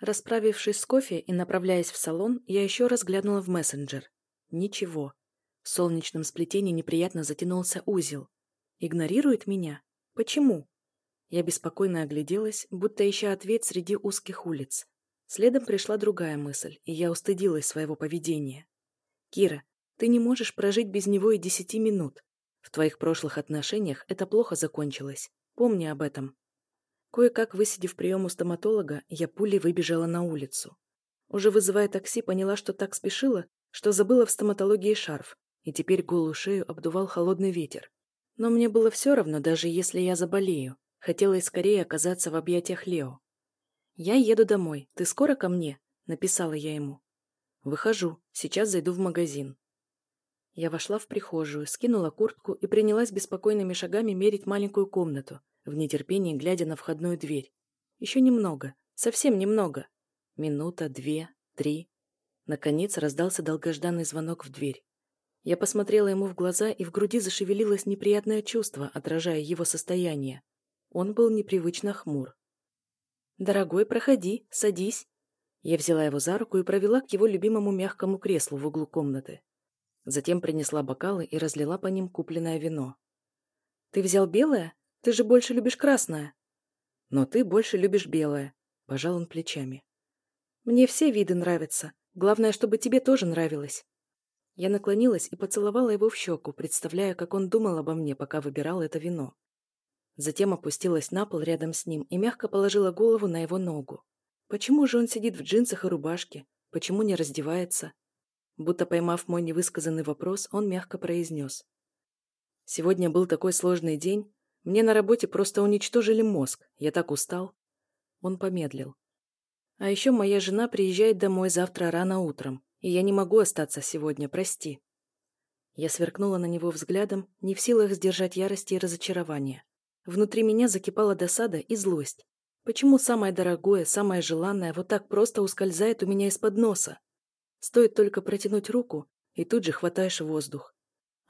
Расправившись с кофе и направляясь в салон, я еще раз глянула в мессенджер. Ничего. В солнечном сплетении неприятно затянулся узел. Игнорирует меня? Почему? Я беспокойно огляделась, будто ища ответ среди узких улиц. Следом пришла другая мысль, и я устыдилась своего поведения. «Кира, ты не можешь прожить без него и десяти минут. В твоих прошлых отношениях это плохо закончилось. Помни об этом». Кое-как высидев прием у стоматолога, я пулей выбежала на улицу. Уже вызывая такси, поняла, что так спешила, что забыла в стоматологии шарф, и теперь голую шею обдувал холодный ветер. Но мне было все равно, даже если я заболею. Хотелось скорее оказаться в объятиях Лео. «Я еду домой. Ты скоро ко мне?» – написала я ему. «Выхожу. Сейчас зайду в магазин». Я вошла в прихожую, скинула куртку и принялась беспокойными шагами мерить маленькую комнату, в нетерпении глядя на входную дверь. Еще немного, совсем немного. Минута, две, три. Наконец раздался долгожданный звонок в дверь. Я посмотрела ему в глаза, и в груди зашевелилось неприятное чувство, отражая его состояние. Он был непривычно хмур. «Дорогой, проходи, садись». Я взяла его за руку и провела к его любимому мягкому креслу в углу комнаты. Затем принесла бокалы и разлила по ним купленное вино. «Ты взял белое? Ты же больше любишь красное. Но ты больше любишь белое. Пожал он плечами. Мне все виды нравятся. Главное, чтобы тебе тоже нравилось. Я наклонилась и поцеловала его в щеку, представляя, как он думал обо мне, пока выбирал это вино. Затем опустилась на пол рядом с ним и мягко положила голову на его ногу. Почему же он сидит в джинсах и рубашке? Почему не раздевается? Будто поймав мой невысказанный вопрос, он мягко произнес. Сегодня был такой сложный день, мне на работе просто уничтожили мозг. Я так устал. Он помедлил. А еще моя жена приезжает домой завтра рано утром, и я не могу остаться сегодня, прости. Я сверкнула на него взглядом, не в силах сдержать ярости и разочарования. Внутри меня закипала досада и злость. Почему самое дорогое, самое желанное вот так просто ускользает у меня из-под носа? Стоит только протянуть руку, и тут же хватаешь воздух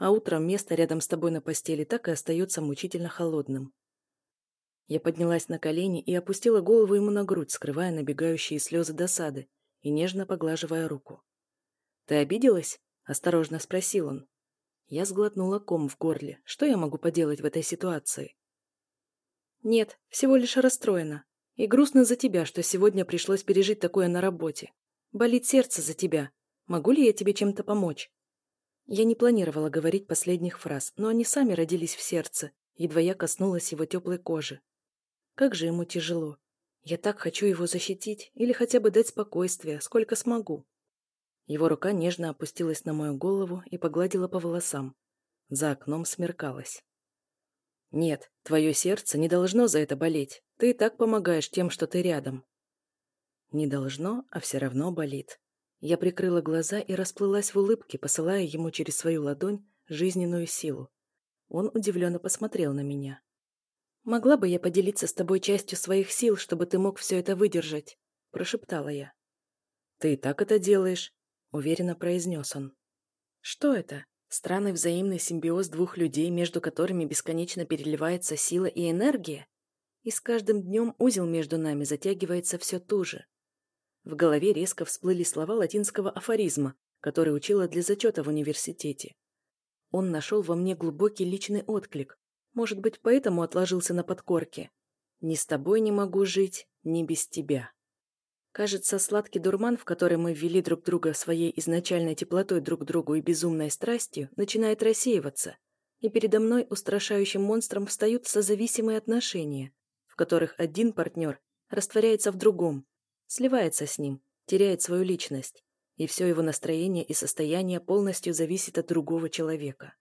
а утром место рядом с тобой на постели так и остается мучительно холодным. Я поднялась на колени и опустила голову ему на грудь, скрывая набегающие слезы досады и нежно поглаживая руку. «Ты обиделась?» – осторожно спросил он. Я сглотнула ком в горле. Что я могу поделать в этой ситуации? «Нет, всего лишь расстроена. И грустно за тебя, что сегодня пришлось пережить такое на работе. Болит сердце за тебя. Могу ли я тебе чем-то помочь?» Я не планировала говорить последних фраз, но они сами родились в сердце, едва я коснулась его теплой кожи. Как же ему тяжело. Я так хочу его защитить или хотя бы дать спокойствие, сколько смогу. Его рука нежно опустилась на мою голову и погладила по волосам. За окном смеркалось. «Нет, твое сердце не должно за это болеть. Ты и так помогаешь тем, что ты рядом». Не должно, а все равно болит. Я прикрыла глаза и расплылась в улыбке, посылая ему через свою ладонь жизненную силу. Он удивленно посмотрел на меня. «Могла бы я поделиться с тобой частью своих сил, чтобы ты мог все это выдержать?» – прошептала я. «Ты и так это делаешь», – уверенно произнес он. «Что это? Странный взаимный симбиоз двух людей, между которыми бесконечно переливается сила и энергия? И с каждым днем узел между нами затягивается все туже. В голове резко всплыли слова латинского афоризма, который учила для зачета в университете. Он нашел во мне глубокий личный отклик. Может быть, поэтому отложился на подкорке. «Ни с тобой не могу жить, ни без тебя». Кажется, сладкий дурман, в который мы ввели друг друга своей изначальной теплотой друг другу и безумной страстью, начинает рассеиваться, и передо мной устрашающим монстром встают созависимые отношения, в которых один партнер растворяется в другом, сливается с ним, теряет свою личность, и все его настроение и состояние полностью зависит от другого человека.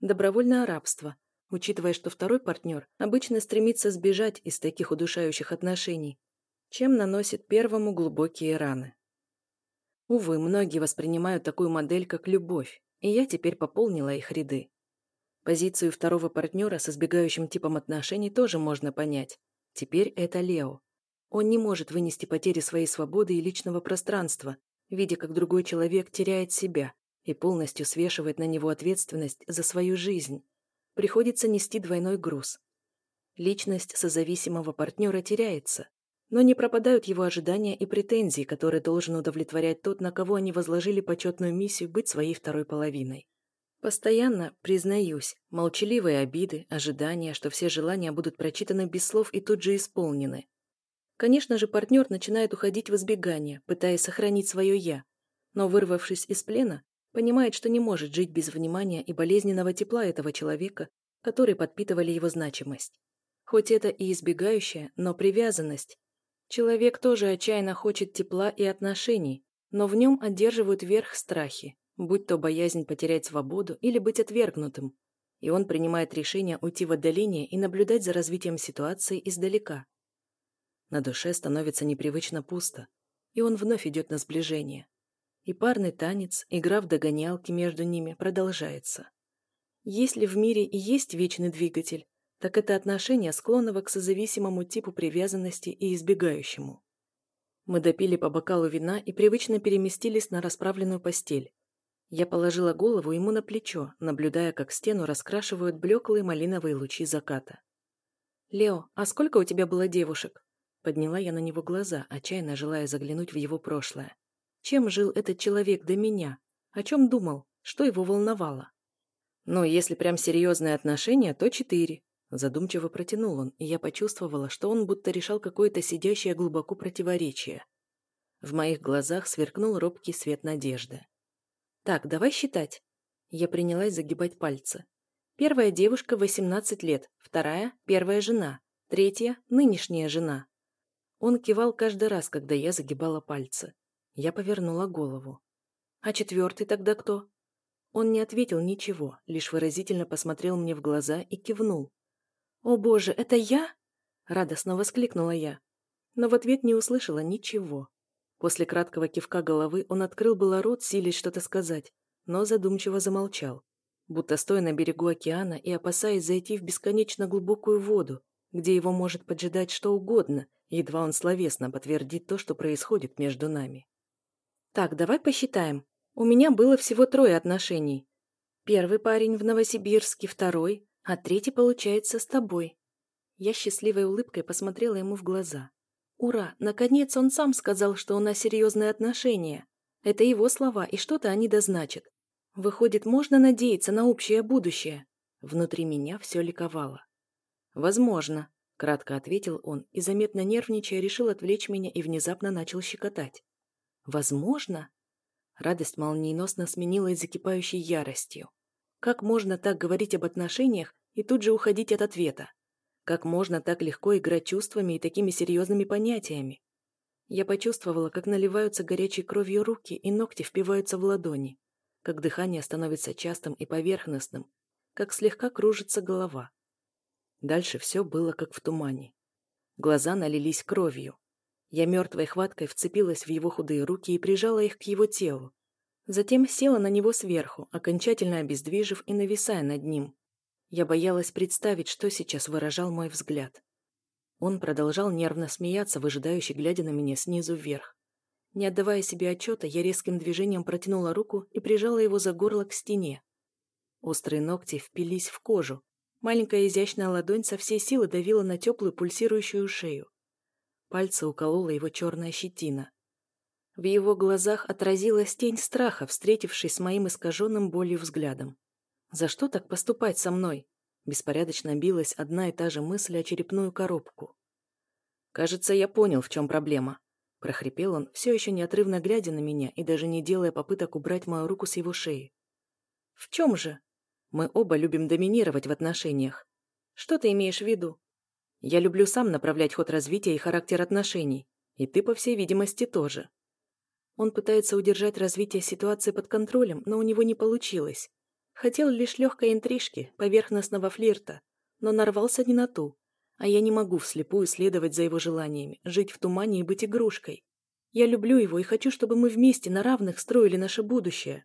Добровольное рабство, учитывая, что второй партнер обычно стремится сбежать из таких удушающих отношений, чем наносит первому глубокие раны. Увы, многие воспринимают такую модель как любовь, и я теперь пополнила их ряды. Позицию второго партнера с избегающим типом отношений тоже можно понять. Теперь это Лео. Он не может вынести потери своей свободы и личного пространства, видя, как другой человек теряет себя и полностью свешивает на него ответственность за свою жизнь. Приходится нести двойной груз. Личность созависимого партнера теряется, Но не пропадают его ожидания и претензии, которые должен удовлетворять тот, на кого они возложили почетную миссию быть своей второй половиной. Постоянно, признаюсь, молчаливые обиды, ожидания, что все желания будут прочитаны без слов и тут же исполнены. Конечно же, партнер начинает уходить в избегание, пытаясь сохранить свое «я», но, вырвавшись из плена, понимает, что не может жить без внимания и болезненного тепла этого человека, которые подпитывали его значимость. Хоть это и избегающая, но привязанность. Человек тоже отчаянно хочет тепла и отношений, но в нем одерживают верх страхи, будь то боязнь потерять свободу или быть отвергнутым, и он принимает решение уйти в отдаление и наблюдать за развитием ситуации издалека. На душе становится непривычно пусто, и он вновь идет на сближение. И парный танец, игра в догонялки между ними продолжается. Если в мире и есть вечный двигатель, так это отношение склонного к созависимому типу привязанности и избегающему. Мы допили по бокалу вина и привычно переместились на расправленную постель. Я положила голову ему на плечо, наблюдая, как стену раскрашивают блеклые малиновые лучи заката. «Лео, а сколько у тебя было девушек?» Подняла я на него глаза, отчаянно желая заглянуть в его прошлое. Чем жил этот человек до меня? О чем думал? Что его волновало? «Ну, если прям серьезные отношения, то четыре», Задумчиво протянул он, и я почувствовала, что он будто решал какое-то сидящее глубоко противоречие. В моих глазах сверкнул робкий свет надежды. Так, давай считать. Я принялась загибать пальцы. Первая девушка 18 лет, вторая – первая жена, третья – нынешняя жена. Он кивал каждый раз, когда я загибала пальцы. Я повернула голову. А четвертый тогда кто? Он не ответил ничего, лишь выразительно посмотрел мне в глаза и кивнул. «О боже, это я?» – радостно воскликнула я. Но в ответ не услышала ничего. После краткого кивка головы он открыл было рот, силясь что-то сказать, но задумчиво замолчал, будто стоя на берегу океана и опасаясь зайти в бесконечно глубокую воду, где его может поджидать что угодно, едва он словесно подтвердит то, что происходит между нами. «Так, давай посчитаем. У меня было всего трое отношений. Первый парень в Новосибирске, второй, а третий, получается, с тобой». Я счастливой улыбкой посмотрела ему в глаза. Ура! Наконец он сам сказал, что у нас серьезные отношения. Это его слова, и что-то они дозначат. Выходит, можно надеяться на общее будущее. Внутри меня все ликовало. «Возможно», — кратко ответил он и, заметно нервничая, решил отвлечь меня и внезапно начал щекотать. «Возможно?» Радость молниеносно сменилась закипающей яростью. Как можно так говорить об отношениях и тут же уходить от ответа? Как можно так легко играть чувствами и такими серьезными понятиями? Я почувствовала, как наливаются горячей кровью руки и ногти впиваются в ладони, как дыхание становится частым и поверхностным, как слегка кружится голова. Дальше все было как в тумане. Глаза налились кровью. Я мертвой хваткой вцепилась в его худые руки и прижала их к его телу. Затем села на него сверху, окончательно обездвижив и нависая над ним. Я боялась представить, что сейчас выражал мой взгляд. Он продолжал нервно смеяться, выжидающе глядя на меня снизу вверх. Не отдавая себе отчета, я резким движением протянула руку и прижала его за горло к стене. Острые ногти впились в кожу. Маленькая изящная ладонь со всей силы давила на теплую пульсирующую шею. Пальцы уколола его черная щетина. В его глазах отразилась тень страха, встретившись с моим искаженным болью взглядом. За что так поступать со мной? Беспорядочно билась одна и та же мысль о черепную коробку. «Кажется, я понял, в чем проблема», – прохрипел он, все еще неотрывно глядя на меня и даже не делая попыток убрать мою руку с его шеи. «В чем же?» «Мы оба любим доминировать в отношениях. Что ты имеешь в виду?» «Я люблю сам направлять ход развития и характер отношений, и ты, по всей видимости, тоже». Он пытается удержать развитие ситуации под контролем, но у него не получилось. Хотел лишь легкой интрижки, поверхностного флирта, но нарвался не на ту. А я не могу вслепую следовать за его желаниями, жить в тумане и быть игрушкой. Я люблю его и хочу, чтобы мы вместе на равных строили наше будущее.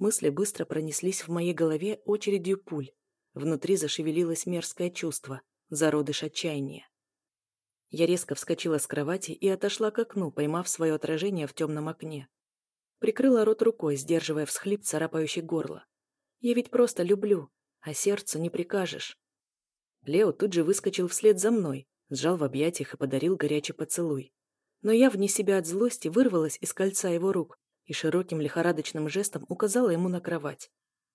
Мысли быстро пронеслись в моей голове очередью пуль. Внутри зашевелилось мерзкое чувство, зародыш отчаяния. Я резко вскочила с кровати и отошла к окну, поймав свое отражение в темном окне. Прикрыла рот рукой, сдерживая всхлип, царапающий горло. Я ведь просто люблю, а сердцу не прикажешь. Лео тут же выскочил вслед за мной, сжал в объятиях и подарил горячий поцелуй. Но я вне себя от злости вырвалась из кольца его рук и широким лихорадочным жестом указала ему на кровать.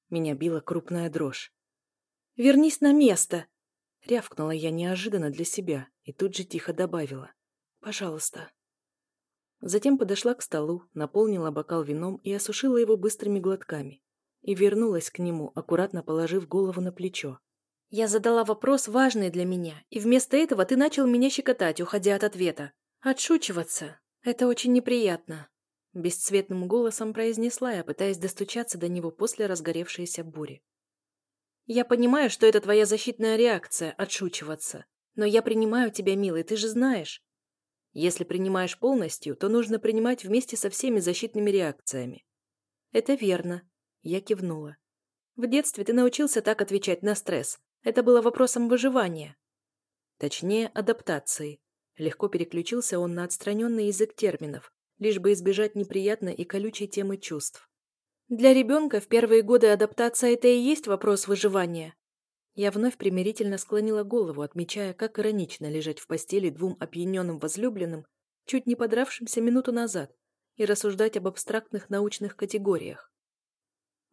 Меня била крупная дрожь. «Вернись на место!» Рявкнула я неожиданно для себя и тут же тихо добавила. «Пожалуйста». Затем подошла к столу, наполнила бокал вином и осушила его быстрыми глотками. И вернулась к нему, аккуратно положив голову на плечо. «Я задала вопрос, важный для меня, и вместо этого ты начал меня щекотать, уходя от ответа. Отшучиваться. Это очень неприятно». Бесцветным голосом произнесла я, пытаясь достучаться до него после разгоревшейся бури. «Я понимаю, что это твоя защитная реакция – отшучиваться. Но я принимаю тебя, милый, ты же знаешь. Если принимаешь полностью, то нужно принимать вместе со всеми защитными реакциями. Это верно. Я кивнула. В детстве ты научился так отвечать на стресс. Это было вопросом выживания. Точнее, адаптации. Легко переключился он на отстраненный язык терминов, лишь бы избежать неприятной и колючей темы чувств. Для ребенка в первые годы адаптация это и есть вопрос выживания. Я вновь примирительно склонила голову, отмечая, как иронично лежать в постели двум опьяненным возлюбленным, чуть не подравшимся минуту назад, и рассуждать об абстрактных научных категориях.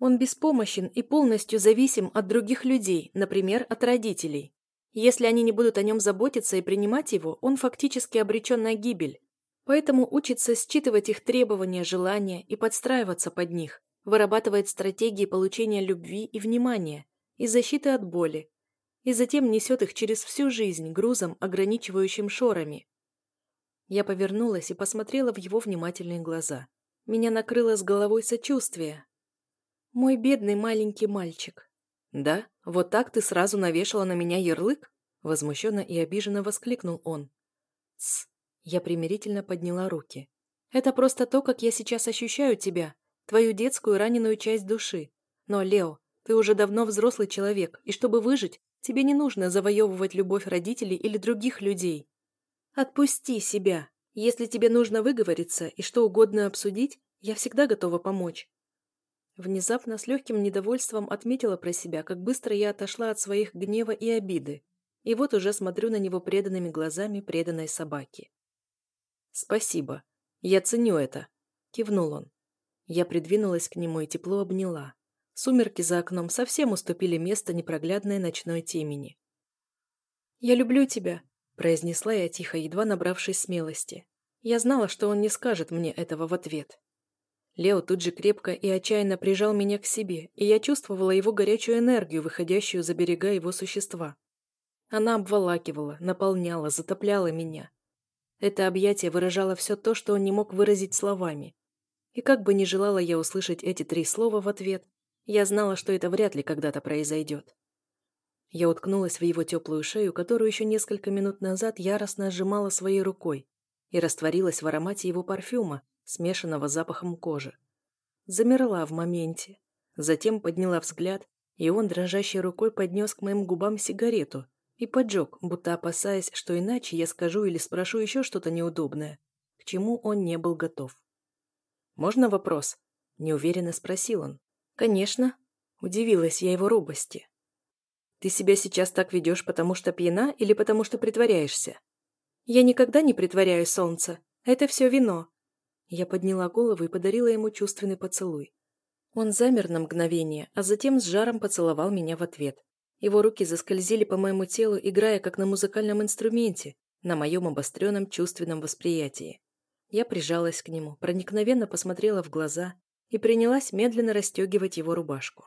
Он беспомощен и полностью зависим от других людей, например, от родителей. Если они не будут о нем заботиться и принимать его, он фактически обречен на гибель. Поэтому учится считывать их требования, желания и подстраиваться под них, вырабатывает стратегии получения любви и внимания, и защиты от боли, и затем несет их через всю жизнь грузом, ограничивающим шорами. Я повернулась и посмотрела в его внимательные глаза. Меня накрыло с головой сочувствие. «Мой бедный маленький мальчик». «Да? Вот так ты сразу навешала на меня ярлык?» Возмущенно и обиженно воскликнул он. «Тсс!» Я примирительно подняла руки. «Это просто то, как я сейчас ощущаю тебя, твою детскую раненую часть души. Но, Лео, ты уже давно взрослый человек, и чтобы выжить, тебе не нужно завоевывать любовь родителей или других людей. Отпусти себя. Если тебе нужно выговориться и что угодно обсудить, я всегда готова помочь. Внезапно с легким недовольством отметила про себя, как быстро я отошла от своих гнева и обиды. И вот уже смотрю на него преданными глазами преданной собаки. «Спасибо. Я ценю это», — кивнул он. Я придвинулась к нему и тепло обняла. Сумерки за окном совсем уступили место непроглядной ночной темени. «Я люблю тебя», – произнесла я тихо, едва набравшись смелости. Я знала, что он не скажет мне этого в ответ. Лео тут же крепко и отчаянно прижал меня к себе, и я чувствовала его горячую энергию, выходящую за берега его существа. Она обволакивала, наполняла, затопляла меня. Это объятие выражало все то, что он не мог выразить словами. И как бы ни желала я услышать эти три слова в ответ, я знала, что это вряд ли когда-то произойдет. Я уткнулась в его теплую шею, которую еще несколько минут назад яростно сжимала своей рукой, и растворилась в аромате его парфюма, смешанного с запахом кожи. Замерла в моменте. Затем подняла взгляд, и он дрожащей рукой поднес к моим губам сигарету и поджег, будто опасаясь, что иначе я скажу или спрошу еще что-то неудобное, к чему он не был готов. «Можно вопрос?» – неуверенно спросил он. «Конечно». Удивилась я его робости. «Ты себя сейчас так ведешь, потому что пьяна или потому что притворяешься?» «Я никогда не притворяю солнце. Это все вино». Я подняла голову и подарила ему чувственный поцелуй. Он замер на мгновение, а затем с жаром поцеловал меня в ответ. Его руки заскользили по моему телу, играя как на музыкальном инструменте, на моем обостренном чувственном восприятии. Я прижалась к нему, проникновенно посмотрела в глаза и принялась медленно расстегивать его рубашку.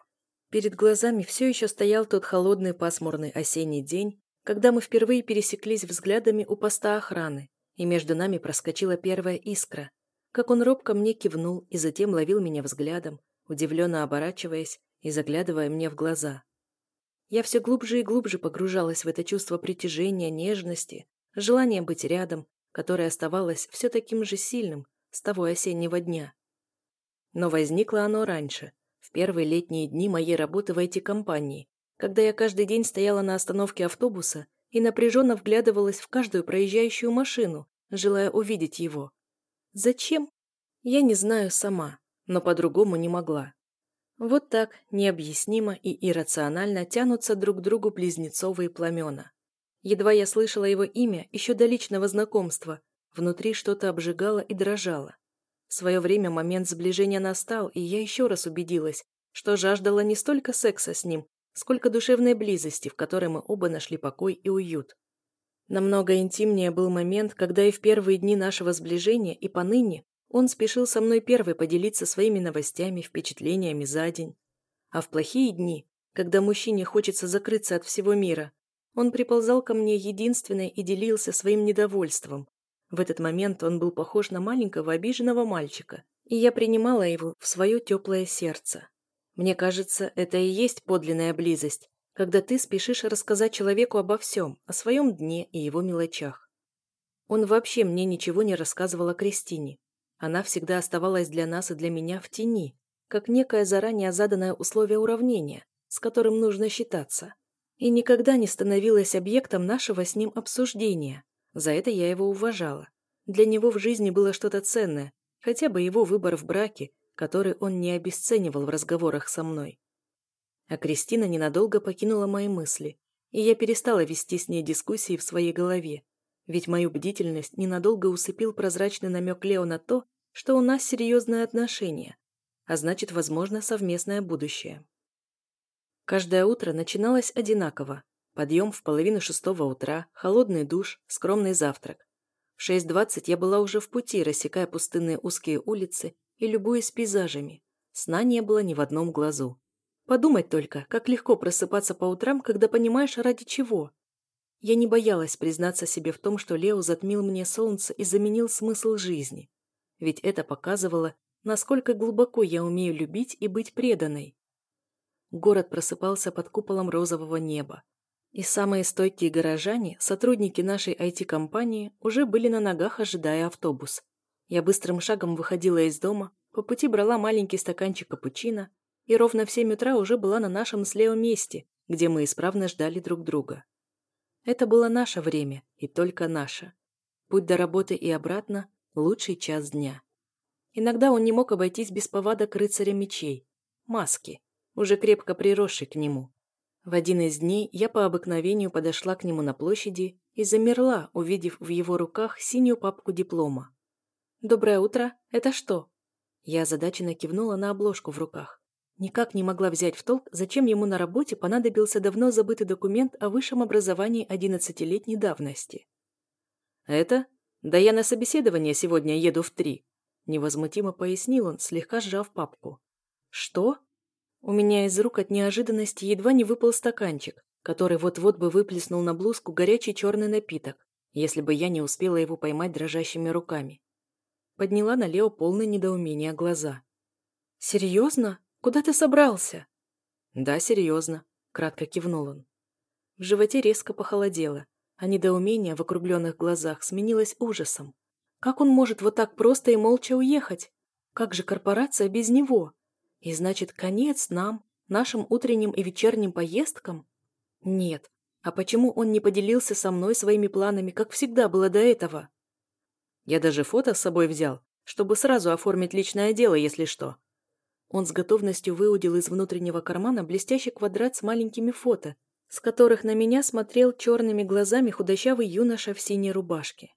Перед глазами все еще стоял тот холодный пасмурный осенний день, когда мы впервые пересеклись взглядами у поста охраны, и между нами проскочила первая искра, как он робко мне кивнул и затем ловил меня взглядом, удивленно оборачиваясь и заглядывая мне в глаза. Я все глубже и глубже погружалась в это чувство притяжения, нежности, желания быть рядом, которое оставалось все таким же сильным с того осеннего дня. Но возникло оно раньше, в первые летние дни моей работы в IT-компании, когда я каждый день стояла на остановке автобуса и напряженно вглядывалась в каждую проезжающую машину, желая увидеть его. Зачем? Я не знаю сама, но по-другому не могла. Вот так, необъяснимо и иррационально тянутся друг к другу близнецовые пламена. Едва я слышала его имя, еще до личного знакомства, внутри что-то обжигало и дрожало. В свое время момент сближения настал, и я еще раз убедилась, что жаждала не столько секса с ним, сколько душевной близости, в которой мы оба нашли покой и уют. Намного интимнее был момент, когда и в первые дни нашего сближения, и поныне он спешил со мной первый поделиться своими новостями, впечатлениями за день. А в плохие дни, когда мужчине хочется закрыться от всего мира, он приползал ко мне единственный и делился своим недовольством. В этот момент он был похож на маленького обиженного мальчика, и я принимала его в свое теплое сердце. Мне кажется, это и есть подлинная близость, когда ты спешишь рассказать человеку обо всем, о своем дне и его мелочах. Он вообще мне ничего не рассказывал о Кристине. Она всегда оставалась для нас и для меня в тени, как некое заранее заданное условие уравнения, с которым нужно считаться. И никогда не становилась объектом нашего с ним обсуждения. За это я его уважала. Для него в жизни было что-то ценное, хотя бы его выбор в браке, который он не обесценивал в разговорах со мной. А Кристина ненадолго покинула мои мысли, и я перестала вести с ней дискуссии в своей голове, ведь мою бдительность ненадолго усыпил прозрачный намек Лео на то, что у нас серьезные отношения, а значит, возможно, совместное будущее. Каждое утро начиналось одинаково. Подъем в половину шестого утра, холодный душ, скромный завтрак. В 6.20 я была уже в пути, рассекая пустынные узкие улицы и любуясь пейзажами. Сна не было ни в одном глазу. Подумать только, как легко просыпаться по утрам, когда понимаешь, ради чего. Я не боялась признаться себе в том, что Лео затмил мне солнце и заменил смысл жизни. Ведь это показывало, насколько глубоко я умею любить и быть преданной. Город просыпался под куполом розового неба. И самые стойкие горожане, сотрудники нашей IT-компании, уже были на ногах, ожидая автобус. Я быстрым шагом выходила из дома, по пути брала маленький стаканчик капучино, и ровно в семь утра уже была на нашем с месте, где мы исправно ждали друг друга. Это было наше время, и только наше. Путь до работы и обратно – лучший час дня. Иногда он не мог обойтись без повадок рыцаря мечей – маски, уже крепко приросшей к нему. В один из дней я по обыкновению подошла к нему на площади и замерла, увидев в его руках синюю папку диплома. «Доброе утро. Это что?» Я озадаченно кивнула на обложку в руках. Никак не могла взять в толк, зачем ему на работе понадобился давно забытый документ о высшем образовании одиннадцатилетней давности. «Это? Да я на собеседование сегодня еду в три», — невозмутимо пояснил он, слегка сжав папку. «Что?» У меня из рук от неожиданности едва не выпал стаканчик, который вот-вот бы выплеснул на блузку горячий черный напиток, если бы я не успела его поймать дрожащими руками. Подняла на Лео полное недоумение глаза. «Серьезно?» Куда ты собрался?» «Да, серьезно», — кратко кивнул он. В животе резко похолодело, а недоумение в округленных глазах сменилось ужасом. Как он может вот так просто и молча уехать? Как же корпорация без него? И значит, конец нам, нашим утренним и вечерним поездкам? Нет. А почему он не поделился со мной своими планами, как всегда было до этого? Я даже фото с собой взял, чтобы сразу оформить личное дело, если что. Он с готовностью выудил из внутреннего кармана блестящий квадрат с маленькими фото, с которых на меня смотрел черными глазами худощавый юноша в синей рубашке.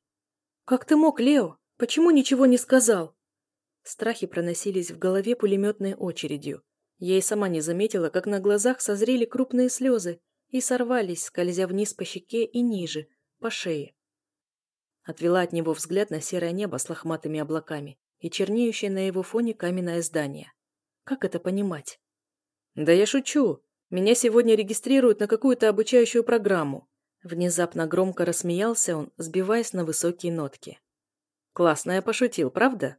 «Как ты мог, Лео? Почему ничего не сказал?» Страхи проносились в голове пулеметной очередью. Я и сама не заметила, как на глазах созрели крупные слезы и сорвались, скользя вниз по щеке и ниже, по шее. Отвела от него взгляд на серое небо с лохматыми облаками и чернеющее на его фоне каменное здание. Как это понимать? Да я шучу. Меня сегодня регистрируют на какую-то обучающую программу. Внезапно громко рассмеялся он, сбиваясь на высокие нотки. Классно я пошутил, правда?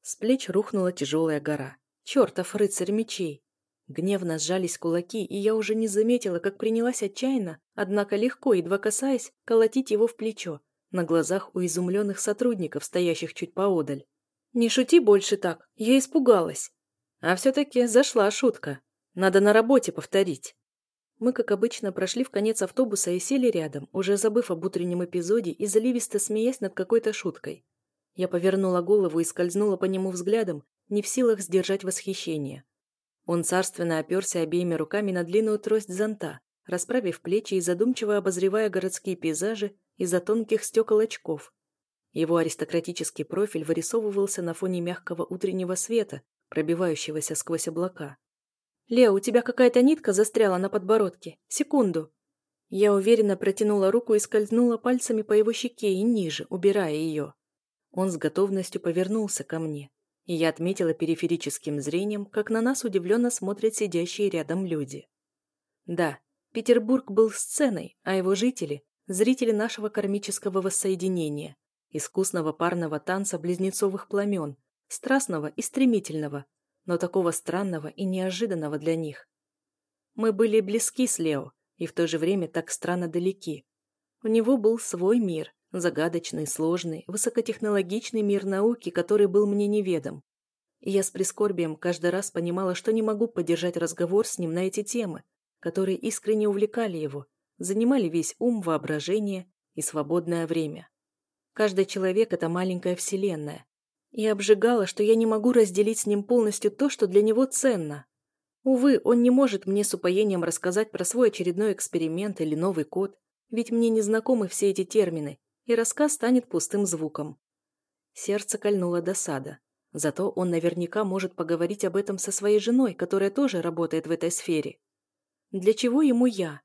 С плеч рухнула тяжелая гора. Чертов рыцарь мечей! Гневно сжались кулаки, и я уже не заметила, как принялась отчаянно, однако легко, едва касаясь, колотить его в плечо, на глазах у изумленных сотрудников, стоящих чуть поодаль. «Не шути больше так, я испугалась!» А все-таки зашла шутка. Надо на работе повторить. Мы, как обычно, прошли в конец автобуса и сели рядом, уже забыв об утреннем эпизоде и заливисто смеясь над какой-то шуткой. Я повернула голову и скользнула по нему взглядом, не в силах сдержать восхищение. Он царственно оперся обеими руками на длинную трость зонта, расправив плечи и задумчиво обозревая городские пейзажи из-за тонких стекол очков. Его аристократический профиль вырисовывался на фоне мягкого утреннего света, пробивающегося сквозь облака. «Лео, у тебя какая-то нитка застряла на подбородке. Секунду!» Я уверенно протянула руку и скользнула пальцами по его щеке и ниже, убирая ее. Он с готовностью повернулся ко мне, и я отметила периферическим зрением, как на нас удивленно смотрят сидящие рядом люди. Да, Петербург был сценой, а его жители – зрители нашего кармического воссоединения, искусного парного танца близнецовых пламен, страстного и стремительного, но такого странного и неожиданного для них. Мы были близки с Лео и в то же время так странно далеки. У него был свой мир, загадочный, сложный, высокотехнологичный мир науки, который был мне неведом. И я с прискорбием каждый раз понимала, что не могу поддержать разговор с ним на эти темы, которые искренне увлекали его, занимали весь ум, воображение и свободное время. Каждый человек – это маленькая вселенная, и обжигала, что я не могу разделить с ним полностью то, что для него ценно. Увы, он не может мне с упоением рассказать про свой очередной эксперимент или новый код, ведь мне не знакомы все эти термины, и рассказ станет пустым звуком. Сердце кольнуло досада. Зато он наверняка может поговорить об этом со своей женой, которая тоже работает в этой сфере. Для чего ему я?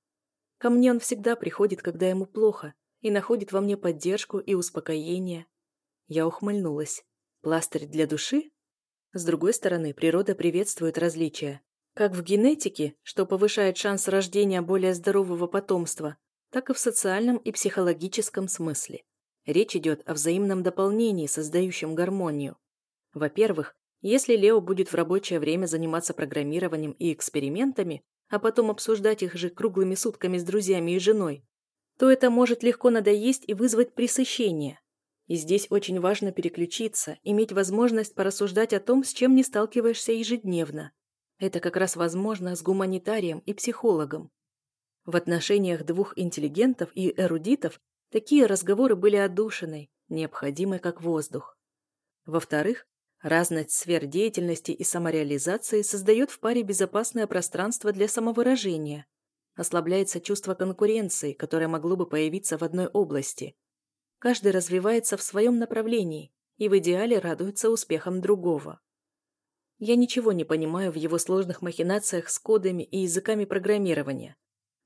Ко мне он всегда приходит, когда ему плохо, и находит во мне поддержку и успокоение. Я ухмыльнулась. Пластырь для души? С другой стороны, природа приветствует различия. Как в генетике, что повышает шанс рождения более здорового потомства, так и в социальном и психологическом смысле. Речь идет о взаимном дополнении, создающем гармонию. Во-первых, если Лео будет в рабочее время заниматься программированием и экспериментами, а потом обсуждать их же круглыми сутками с друзьями и женой, то это может легко надоесть и вызвать пресыщение. И здесь очень важно переключиться, иметь возможность порассуждать о том, с чем не сталкиваешься ежедневно. Это как раз возможно с гуманитарием и психологом. В отношениях двух интеллигентов и эрудитов такие разговоры были отдушиной, необходимой как воздух. Во-вторых, разность сфер деятельности и самореализации создает в паре безопасное пространство для самовыражения. Ослабляется чувство конкуренции, которое могло бы появиться в одной области – Каждый развивается в своем направлении и в идеале радуется успехам другого. Я ничего не понимаю в его сложных махинациях с кодами и языками программирования,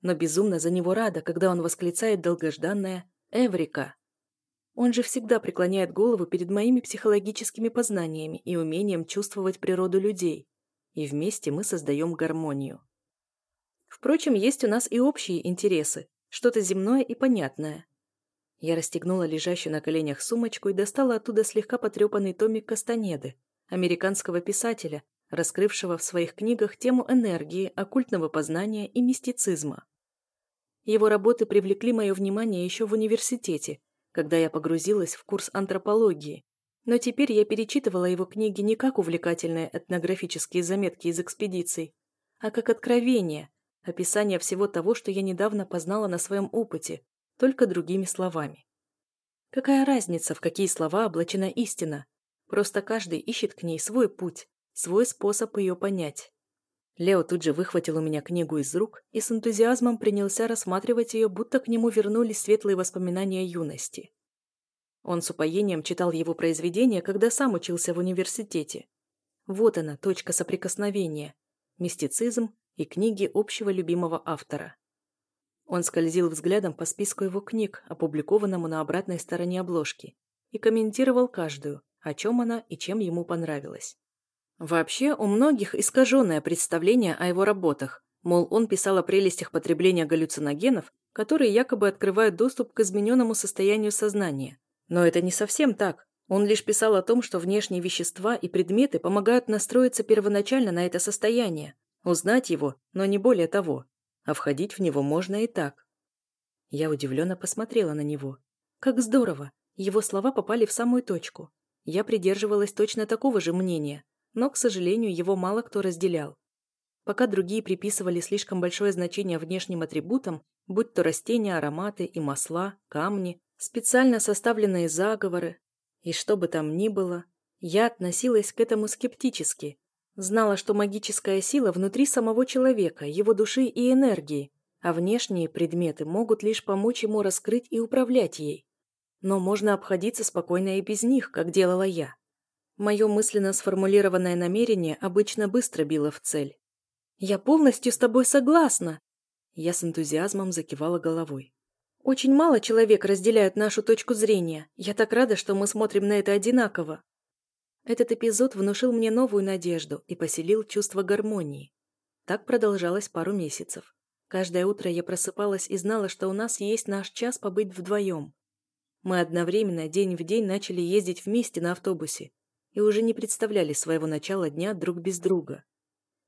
но безумно за него рада, когда он восклицает долгожданное «Эврика». Он же всегда преклоняет голову перед моими психологическими познаниями и умением чувствовать природу людей, и вместе мы создаем гармонию. Впрочем, есть у нас и общие интересы, что-то земное и понятное. Я расстегнула лежащую на коленях сумочку и достала оттуда слегка потрепанный томик Кастанеды, американского писателя, раскрывшего в своих книгах тему энергии, оккультного познания и мистицизма. Его работы привлекли мое внимание еще в университете, когда я погрузилась в курс антропологии, но теперь я перечитывала его книги не как увлекательные этнографические заметки из экспедиций, а как откровение, описание всего того, что я недавно познала на своем опыте, только другими словами. Какая разница, в какие слова облачена истина? Просто каждый ищет к ней свой путь, свой способ ее понять. Лео тут же выхватил у меня книгу из рук и с энтузиазмом принялся рассматривать ее, будто к нему вернулись светлые воспоминания юности. Он с упоением читал его произведения, когда сам учился в университете. Вот она, точка соприкосновения. Мистицизм и книги общего любимого автора. Он скользил взглядом по списку его книг, опубликованному на обратной стороне обложки, и комментировал каждую, о чем она и чем ему понравилось. Вообще, у многих искаженное представление о его работах, мол, он писал о прелестях потребления галлюциногенов, которые якобы открывают доступ к измененному состоянию сознания. Но это не совсем так. Он лишь писал о том, что внешние вещества и предметы помогают настроиться первоначально на это состояние, узнать его, но не более того а входить в него можно и так. Я удивленно посмотрела на него. Как здорово! Его слова попали в самую точку. Я придерживалась точно такого же мнения, но, к сожалению, его мало кто разделял. Пока другие приписывали слишком большое значение внешним атрибутам, будь то растения, ароматы и масла, камни, специально составленные заговоры, и что бы там ни было, я относилась к этому скептически, Знала, что магическая сила внутри самого человека, его души и энергии, а внешние предметы могут лишь помочь ему раскрыть и управлять ей. Но можно обходиться спокойно и без них, как делала я. Мое мысленно сформулированное намерение обычно быстро било в цель. «Я полностью с тобой согласна!» Я с энтузиазмом закивала головой. «Очень мало человек разделяют нашу точку зрения. Я так рада, что мы смотрим на это одинаково». Этот эпизод внушил мне новую надежду и поселил чувство гармонии. Так продолжалось пару месяцев. Каждое утро я просыпалась и знала, что у нас есть наш час побыть вдвоем. Мы одновременно день в день начали ездить вместе на автобусе и уже не представляли своего начала дня друг без друга.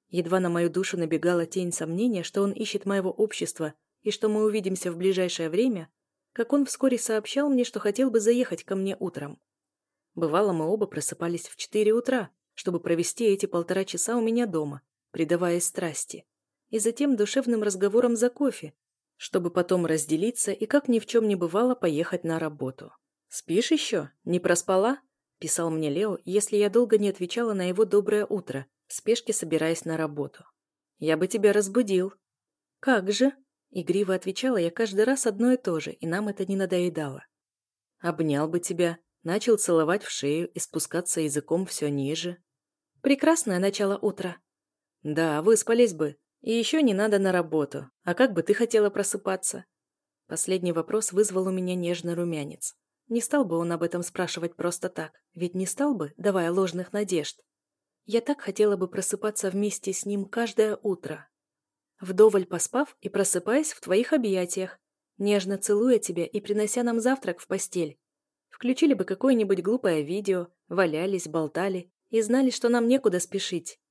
Едва на мою душу набегала тень сомнения, что он ищет моего общества и что мы увидимся в ближайшее время, как он вскоре сообщал мне, что хотел бы заехать ко мне утром. Бывало, мы оба просыпались в четыре утра, чтобы провести эти полтора часа у меня дома, предаваясь страсти, и затем душевным разговором за кофе, чтобы потом разделиться и, как ни в чем не бывало, поехать на работу. «Спишь еще? Не проспала?» – писал мне Лео, если я долго не отвечала на его «доброе утро», в спешке собираясь на работу. «Я бы тебя разбудил». «Как же?» – игриво отвечала я каждый раз одно и то же, и нам это не надоедало. «Обнял бы тебя, начал целовать в шею и спускаться языком все ниже». «Прекрасное начало утра». «Да, выспались бы. И еще не надо на работу. А как бы ты хотела просыпаться?» Последний вопрос вызвал у меня нежный румянец. Не стал бы он об этом спрашивать просто так, ведь не стал бы, давая ложных надежд. Я так хотела бы просыпаться вместе с ним каждое утро. Вдоволь поспав и просыпаясь в твоих объятиях, нежно целуя тебя и принося нам завтрак в постель. Включили бы какое-нибудь глупое видео, валялись, болтали и знали, что нам некуда спешить.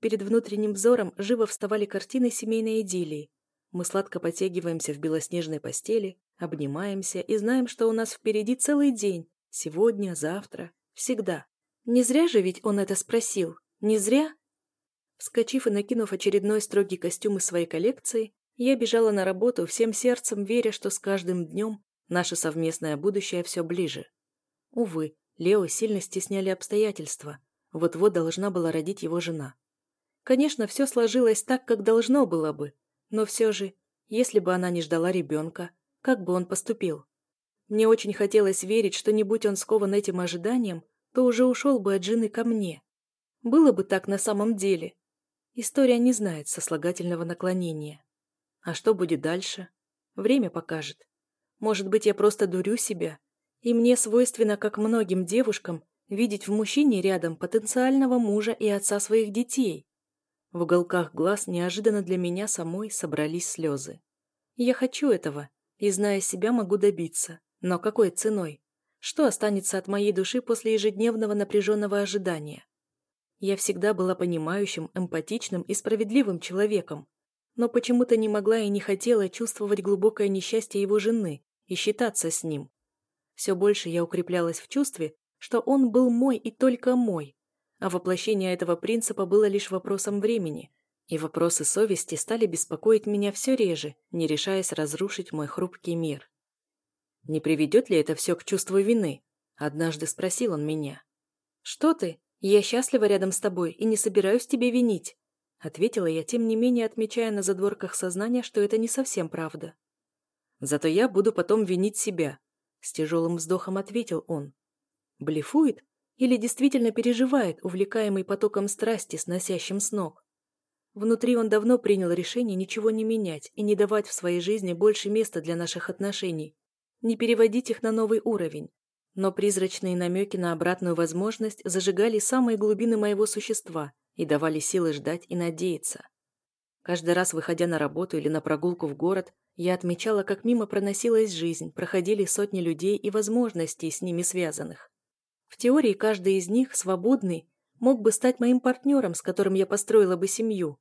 Перед внутренним взором живо вставали картины семейной идиллии. Мы сладко потягиваемся в белоснежной постели, обнимаемся и знаем, что у нас впереди целый день. Сегодня, завтра, всегда. Не зря же ведь он это спросил. Не зря? Вскочив и накинув очередной строгий костюм из своей коллекции, я бежала на работу, всем сердцем веря, что с каждым днем наше совместное будущее все ближе. Увы, Лео сильно стесняли обстоятельства. Вот-вот должна была родить его жена. Конечно, все сложилось так, как должно было бы, но все же, если бы она не ждала ребенка, как бы он поступил? Мне очень хотелось верить, что не будь он скован этим ожиданием, то уже ушел бы от жены ко мне. Было бы так на самом деле. История не знает сослагательного наклонения. А что будет дальше? Время покажет. Может быть, я просто дурю себя, и мне свойственно, как многим девушкам, видеть в мужчине рядом потенциального мужа и отца своих детей. В уголках глаз неожиданно для меня самой собрались слезы. Я хочу этого, и, зная себя, могу добиться. Но какой ценой? Что останется от моей души после ежедневного напряженного ожидания? Я всегда была понимающим, эмпатичным и справедливым человеком, но почему-то не могла и не хотела чувствовать глубокое несчастье его жены и считаться с ним. Все больше я укреплялась в чувстве, что он был мой и только мой, а воплощение этого принципа было лишь вопросом времени – и вопросы совести стали беспокоить меня все реже, не решаясь разрушить мой хрупкий мир. «Не приведет ли это все к чувству вины?» – однажды спросил он меня. «Что ты? Я счастлива рядом с тобой и не собираюсь тебе винить», – ответила я, тем не менее отмечая на задворках сознания, что это не совсем правда. «Зато я буду потом винить себя», – с тяжелым вздохом ответил он. Блефует или действительно переживает, увлекаемый потоком страсти, сносящим с ног? Внутри он давно принял решение ничего не менять и не давать в своей жизни больше места для наших отношений, не переводить их на новый уровень. Но призрачные намеки на обратную возможность зажигали самые глубины моего существа и давали силы ждать и надеяться. Каждый раз, выходя на работу или на прогулку в город, я отмечала, как мимо проносилась жизнь, проходили сотни людей и возможностей, с ними связанных. В теории каждый из них, свободный, мог бы стать моим партнером, с которым я построила бы семью.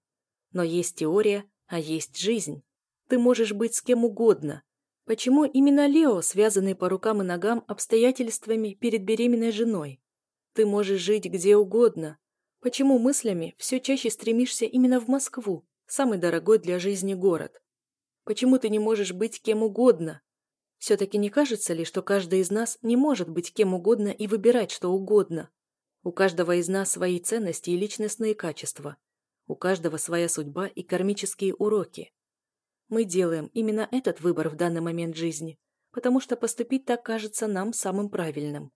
Но есть теория, а есть жизнь. Ты можешь быть с кем угодно. Почему именно Лео, связанный по рукам и ногам обстоятельствами перед беременной женой? Ты можешь жить где угодно. Почему мыслями все чаще стремишься именно в Москву, самый дорогой для жизни город? Почему ты не можешь быть кем угодно? Все-таки не кажется ли, что каждый из нас не может быть кем угодно и выбирать что угодно? У каждого из нас свои ценности и личностные качества. У каждого своя судьба и кармические уроки. мы делаем именно этот выбор в данный момент жизни, потому что поступить так кажется нам самым правильным.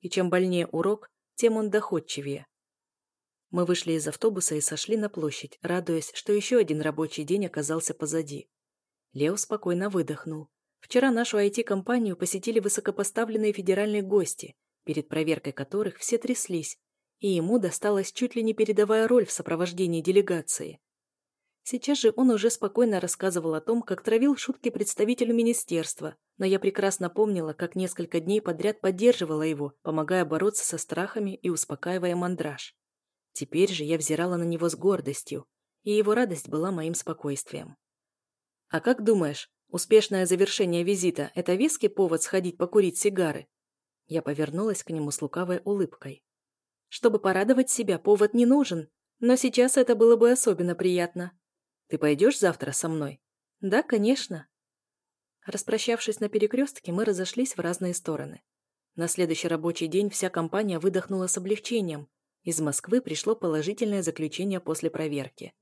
И чем больнее урок, тем он доходчивее. Мы вышли из автобуса и сошли на площадь, радуясь, что еще один рабочий день оказался позади. Лео спокойно выдохнул. Вчера нашу IT-компанию посетили высокопоставленные федеральные гости, перед проверкой которых все тряслись, и ему досталась чуть ли не передовая роль в сопровождении делегации. Сейчас же он уже спокойно рассказывал о том, как травил шутки представителю министерства, но я прекрасно помнила, как несколько дней подряд поддерживала его, помогая бороться со страхами и успокаивая мандраж. Теперь же я взирала на него с гордостью, и его радость была моим спокойствием. «А как думаешь, успешное завершение визита – это веский повод сходить покурить сигары?» Я повернулась к нему с лукавой улыбкой. «Чтобы порадовать себя, повод не нужен, но сейчас это было бы особенно приятно. Ты пойдешь завтра со мной? Да, конечно. Распрощавшись на перекрестке, мы разошлись в разные стороны. На следующий рабочий день вся компания выдохнула с облегчением. Из Москвы пришло положительное заключение после проверки.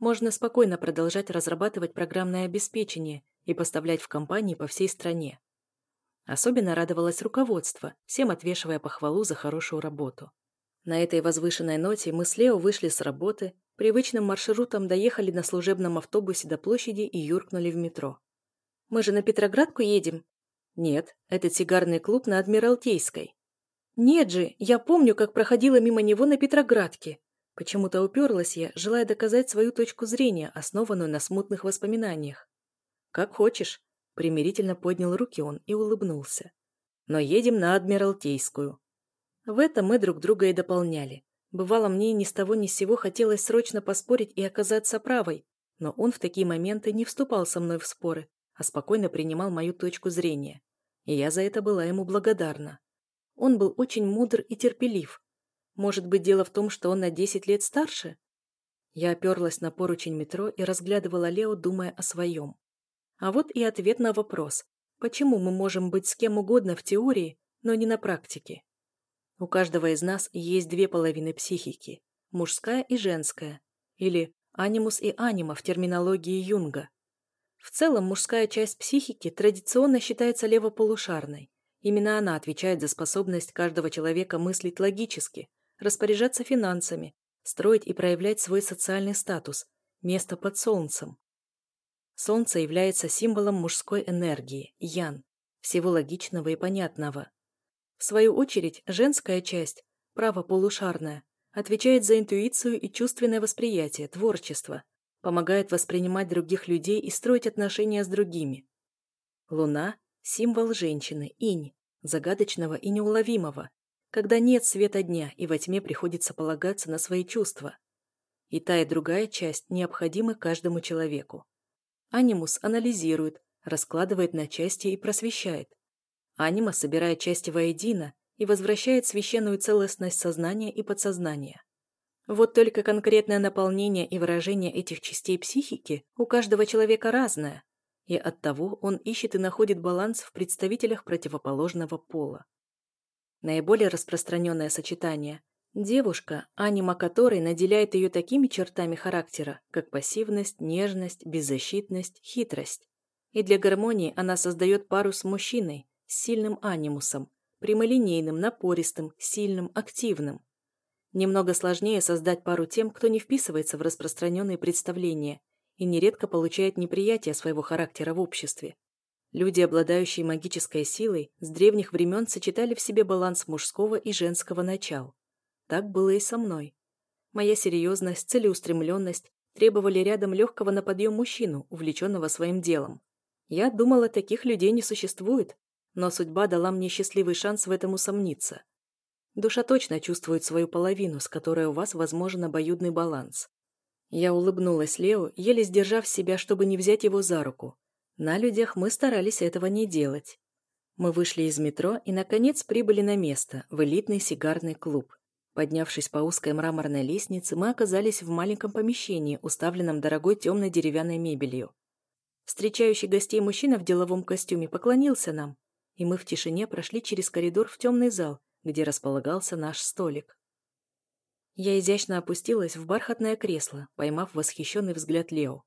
Можно спокойно продолжать разрабатывать программное обеспечение и поставлять в компании по всей стране. Особенно радовалось руководство, всем отвешивая похвалу за хорошую работу. На этой возвышенной ноте мы с Лео вышли с работы, привычным маршрутом доехали на служебном автобусе до площади и юркнули в метро. «Мы же на Петроградку едем?» «Нет, это сигарный клуб на Адмиралтейской». «Нет же, я помню, как проходила мимо него на Петроградке». Почему-то уперлась я, желая доказать свою точку зрения, основанную на смутных воспоминаниях. «Как хочешь», — примирительно поднял руки он и улыбнулся. «Но едем на Адмиралтейскую. В этом мы друг друга и дополняли. Бывало, мне ни с того ни с сего хотелось срочно поспорить и оказаться правой, но он в такие моменты не вступал со мной в споры, а спокойно принимал мою точку зрения. И я за это была ему благодарна. Он был очень мудр и терпелив. Может быть, дело в том, что он на 10 лет старше? Я оперлась на поручень метро и разглядывала Лео, думая о своем. А вот и ответ на вопрос. Почему мы можем быть с кем угодно в теории, но не на практике? У каждого из нас есть две половины психики – мужская и женская, или анимус и анима в терминологии Юнга. В целом, мужская часть психики традиционно считается левополушарной. Именно она отвечает за способность каждого человека мыслить логически, распоряжаться финансами, строить и проявлять свой социальный статус, место под солнцем. Солнце является символом мужской энергии, ян, всего логичного и понятного. В свою очередь, женская часть, правополушарная, отвечает за интуицию и чувственное восприятие, творчество, помогает воспринимать других людей и строить отношения с другими. Луна – символ женщины, инь, загадочного и неуловимого, когда нет света дня и во тьме приходится полагаться на свои чувства. И та, и другая часть необходимы каждому человеку. Анимус анализирует, раскладывает на части и просвещает. Анима собирает части воедино и возвращает священную целостность сознания и подсознания. Вот только конкретное наполнение и выражение этих частей психики у каждого человека разное, и оттого он ищет и находит баланс в представителях противоположного пола. Наиболее распространенное сочетание – девушка, анима которой наделяет ее такими чертами характера, как пассивность, нежность, беззащитность, хитрость. И для гармонии она создает пару с мужчиной, с сильным анимусом, прямолинейным, напористым, сильным, активным. Немного сложнее создать пару тем, кто не вписывается в распространенные представления и нередко получает неприятие своего характера в обществе. Люди, обладающие магической силой, с древних времен сочетали в себе баланс мужского и женского начал. Так было и со мной. Моя серьезность, целеустремленность требовали рядом легкого на подъем мужчину, увлеченного своим делом. Я думала, таких людей не существует, но судьба дала мне счастливый шанс в этом усомниться. Душа точно чувствует свою половину, с которой у вас возможен обоюдный баланс. Я улыбнулась Лео, еле сдержав себя, чтобы не взять его за руку. На людях мы старались этого не делать. Мы вышли из метро и, наконец, прибыли на место, в элитный сигарный клуб. Поднявшись по узкой мраморной лестнице, мы оказались в маленьком помещении, уставленном дорогой темной деревянной мебелью. Встречающий гостей мужчина в деловом костюме поклонился нам, и мы в тишине прошли через коридор в темный зал, где располагался наш столик. Я изящно опустилась в бархатное кресло, поймав восхищенный взгляд Лео.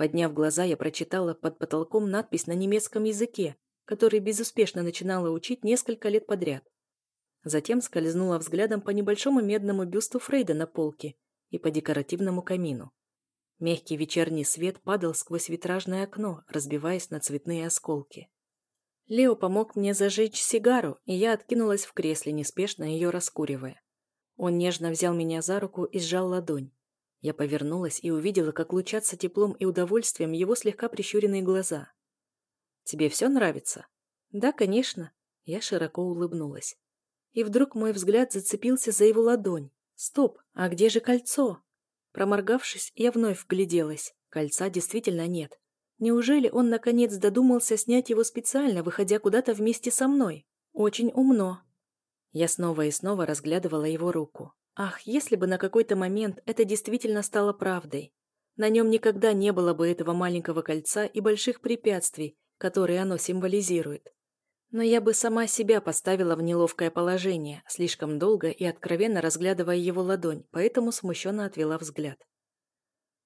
Подняв глаза, я прочитала под потолком надпись на немецком языке, который безуспешно начинала учить несколько лет подряд. Затем скользнула взглядом по небольшому медному бюсту Фрейда на полке и по декоративному камину. Мягкий вечерний свет падал сквозь витражное окно, разбиваясь на цветные осколки. Лео помог мне зажечь сигару, и я откинулась в кресле, неспешно ее раскуривая. Он нежно взял меня за руку и сжал ладонь. Я повернулась и увидела, как лучатся теплом и удовольствием его слегка прищуренные глаза. «Тебе все нравится?» «Да, конечно». Я широко улыбнулась. И вдруг мой взгляд зацепился за его ладонь. «Стоп, а где же кольцо?» Проморгавшись, я вновь вгляделась. Кольца действительно нет. Неужели он наконец додумался снять его специально, выходя куда-то вместе со мной? Очень умно. Я снова и снова разглядывала его руку. Ах, если бы на какой-то момент это действительно стало правдой. На нем никогда не было бы этого маленького кольца и больших препятствий, которые оно символизирует. Но я бы сама себя поставила в неловкое положение, слишком долго и откровенно разглядывая его ладонь, поэтому смущенно отвела взгляд.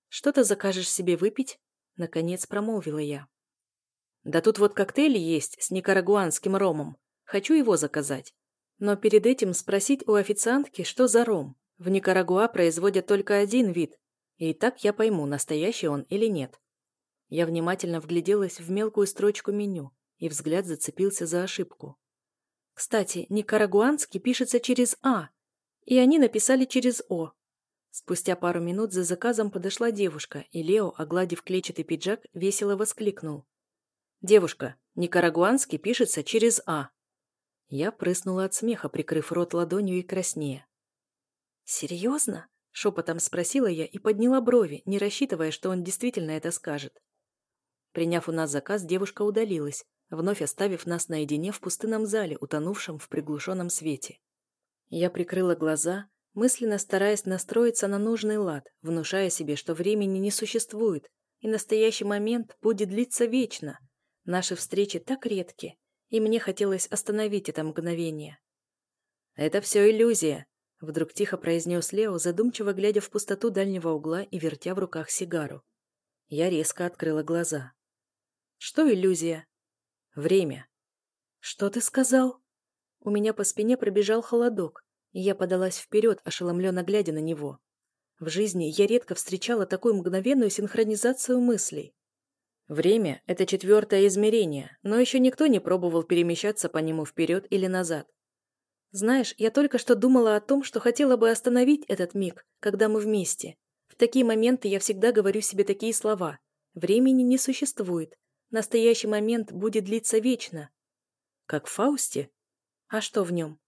«Что ты закажешь себе выпить?» — наконец промолвила я. «Да тут вот коктейли есть с никарагуанским ромом. Хочу его заказать. Но перед этим спросить у официантки, что за ром. В Никарагуа производят только один вид, и так я пойму, настоящий он или нет». Я внимательно вгляделась в мелкую строчку меню, и взгляд зацепился за ошибку. Кстати, никарагуанский пишется через «А», и они написали через «О». Спустя пару минут за заказом подошла девушка, и Лео, огладив клетчатый пиджак, весело воскликнул. «Девушка, никарагуанский пишется через «А». Я прыснула от смеха, прикрыв рот ладонью и краснея. «Серьезно?» — шепотом спросила я и подняла брови, не рассчитывая, что он действительно это скажет. Приняв у нас заказ, девушка удалилась, вновь оставив нас наедине в пустынном зале, утонувшем в приглушенном свете. Я прикрыла глаза, мысленно стараясь настроиться на нужный лад, внушая себе, что времени не существует, и настоящий момент будет длиться вечно. Наши встречи так редки, и мне хотелось остановить это мгновение. «Это все иллюзия», — вдруг тихо произнес Лео, задумчиво глядя в пустоту дальнего угла и вертя в руках сигару. Я резко открыла глаза. «Что иллюзия?» Время. Что ты сказал? У меня по спине пробежал холодок, и я подалась вперед, ошеломленно глядя на него. В жизни я редко встречала такую мгновенную синхронизацию мыслей. Время – это четвертое измерение, но еще никто не пробовал перемещаться по нему вперед или назад. Знаешь, я только что думала о том, что хотела бы остановить этот миг, когда мы вместе. В такие моменты я всегда говорю себе такие слова. Времени не существует, Настоящий момент будет длиться вечно. Как в Фаусте? А что в нем?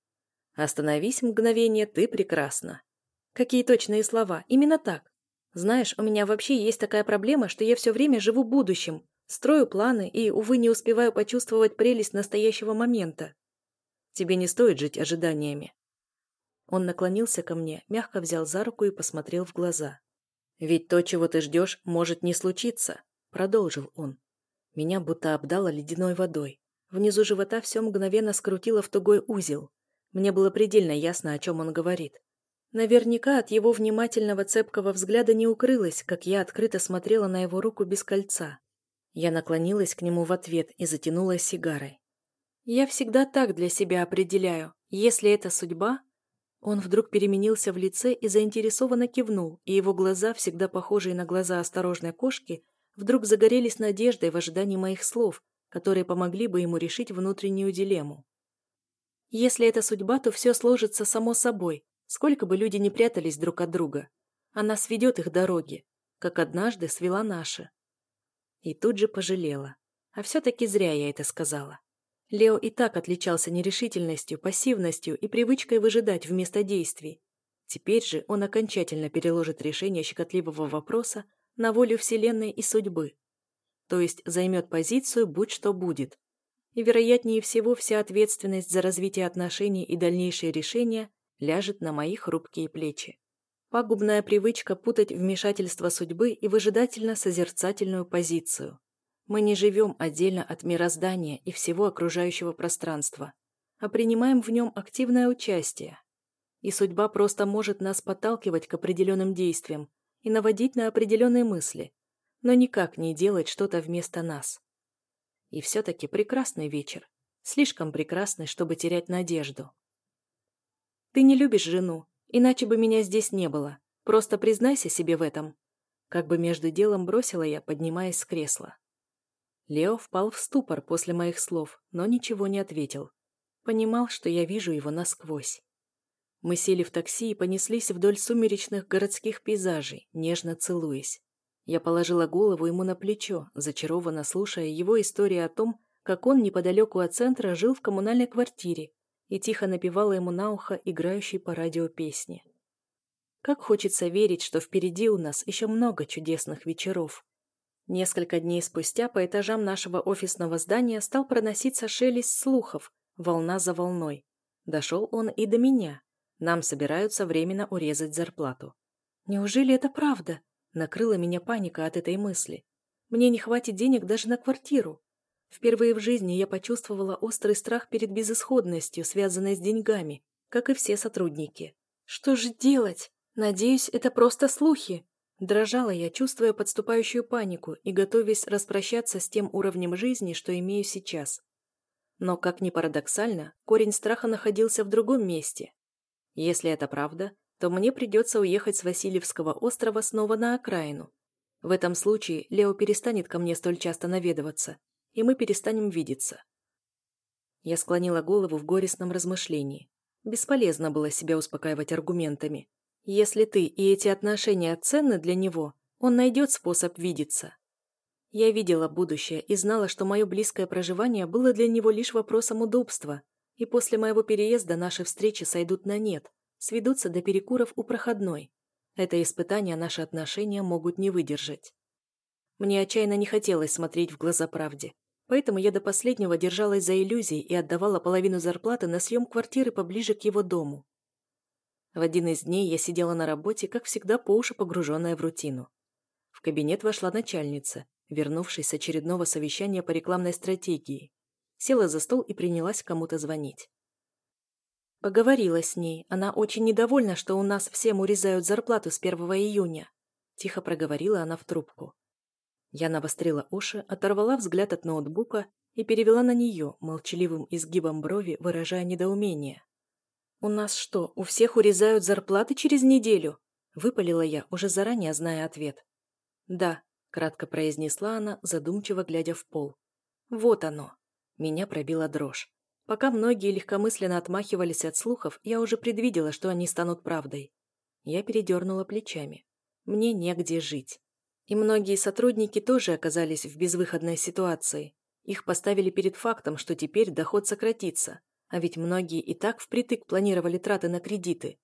Остановись мгновение, ты прекрасна. Какие точные слова. Именно так. Знаешь, у меня вообще есть такая проблема, что я все время живу будущим, строю планы и, увы, не успеваю почувствовать прелесть настоящего момента. Тебе не стоит жить ожиданиями. Он наклонился ко мне, мягко взял за руку и посмотрел в глаза. «Ведь то, чего ты ждешь, может не случиться», — продолжил он. Меня будто обдало ледяной водой. Внизу живота все мгновенно скрутило в тугой узел. Мне было предельно ясно, о чем он говорит. Наверняка от его внимательного цепкого взгляда не укрылось, как я открыто смотрела на его руку без кольца. Я наклонилась к нему в ответ и затянулась сигарой. «Я всегда так для себя определяю. Если это судьба...» Он вдруг переменился в лице и заинтересованно кивнул, и его глаза, всегда похожие на глаза осторожной кошки, вдруг загорелись надеждой в ожидании моих слов, которые помогли бы ему решить внутреннюю дилемму. Если это судьба, то все сложится само собой, сколько бы люди не прятались друг от друга. Она сведет их дороги, как однажды свела наши. И тут же пожалела. А все-таки зря я это сказала. Лео и так отличался нерешительностью, пассивностью и привычкой выжидать вместо действий. Теперь же он окончательно переложит решение щекотливого вопроса на волю Вселенной и судьбы. То есть займет позицию «будь что будет». И, вероятнее всего, вся ответственность за развитие отношений и дальнейшие решения ляжет на мои хрупкие плечи. Пагубная привычка путать вмешательство судьбы и выжидательно-созерцательную позицию. Мы не живем отдельно от мироздания и всего окружающего пространства, а принимаем в нем активное участие. И судьба просто может нас подталкивать к определенным действиям, и наводить на определенные мысли. но никак не делать что-то вместо нас. И все-таки прекрасный вечер. Слишком прекрасный, чтобы терять надежду. Ты не любишь жену, иначе бы меня здесь не было. Просто признайся себе в этом. Как бы между делом бросила я, поднимаясь с кресла. Лео впал в ступор после моих слов, но ничего не ответил. Понимал, что я вижу его насквозь. Мы сели в такси и понеслись вдоль сумеречных городских пейзажей, нежно целуясь. Я положила голову ему на плечо, зачарованно слушая его истории о том, как он неподалеку от центра жил в коммунальной квартире и тихо напевала ему на ухо играющей по радио песни. Как хочется верить, что впереди у нас еще много чудесных вечеров. Несколько дней спустя по этажам нашего офисного здания стал проноситься шелест слухов, волна за волной. Дошел он и до меня. Нам собираются временно урезать зарплату. Неужели это правда? Накрыла меня паника от этой мысли. Мне не хватит денег даже на квартиру. Впервые в жизни я почувствовала острый страх перед безысходностью, связанной с деньгами, как и все сотрудники. Что же делать? Надеюсь, это просто слухи. Дрожала я, чувствуя подступающую панику и готовясь распрощаться с тем уровнем жизни, что имею сейчас. Но, как ни парадоксально, корень страха находился в другом месте. Если это правда, то мне придется уехать с Васильевского острова снова на окраину. В этом случае Лео перестанет ко мне столь часто наведываться, и мы перестанем видеться. Я склонила голову в горестном размышлении. Бесполезно было себя успокаивать аргументами. Если ты и эти отношения ценны для него, он найдет способ видеться. Я видела будущее и знала, что мое близкое проживание было для него лишь вопросом удобства, и после моего переезда наши встречи сойдут на нет, сведутся до перекуров у проходной. Это испытание наши отношения могут не выдержать. Мне отчаянно не хотелось смотреть в глаза правде, поэтому я до последнего держалась за иллюзией и отдавала половину зарплаты на съем квартиры поближе к его дому. В один из дней я сидела на работе, как всегда, по уши погруженная в рутину. В кабинет вошла начальница, вернувшись с очередного совещания по рекламной стратегии. Села за стол и принялась кому-то звонить. Поговорила с ней. Она очень недовольна, что у нас всем урезают зарплату с 1 июня. Тихо проговорила она в трубку. Я навострила уши, оторвала взгляд от ноутбука и перевела на нее, молчаливым изгибом брови, выражая недоумение. «У нас что, у всех урезают зарплаты через неделю?» Выпалила я, уже заранее зная ответ. «Да», — кратко произнесла она, задумчиво глядя в пол. «Вот оно». Меня пробила дрожь. Пока многие легкомысленно отмахивались от слухов, я уже предвидела, что они станут правдой. Я передернула плечами. Мне негде жить. И многие сотрудники тоже оказались в безвыходной ситуации. Их поставили перед фактом, что теперь доход сократится, а ведь многие и так впритык планировали траты на кредиты.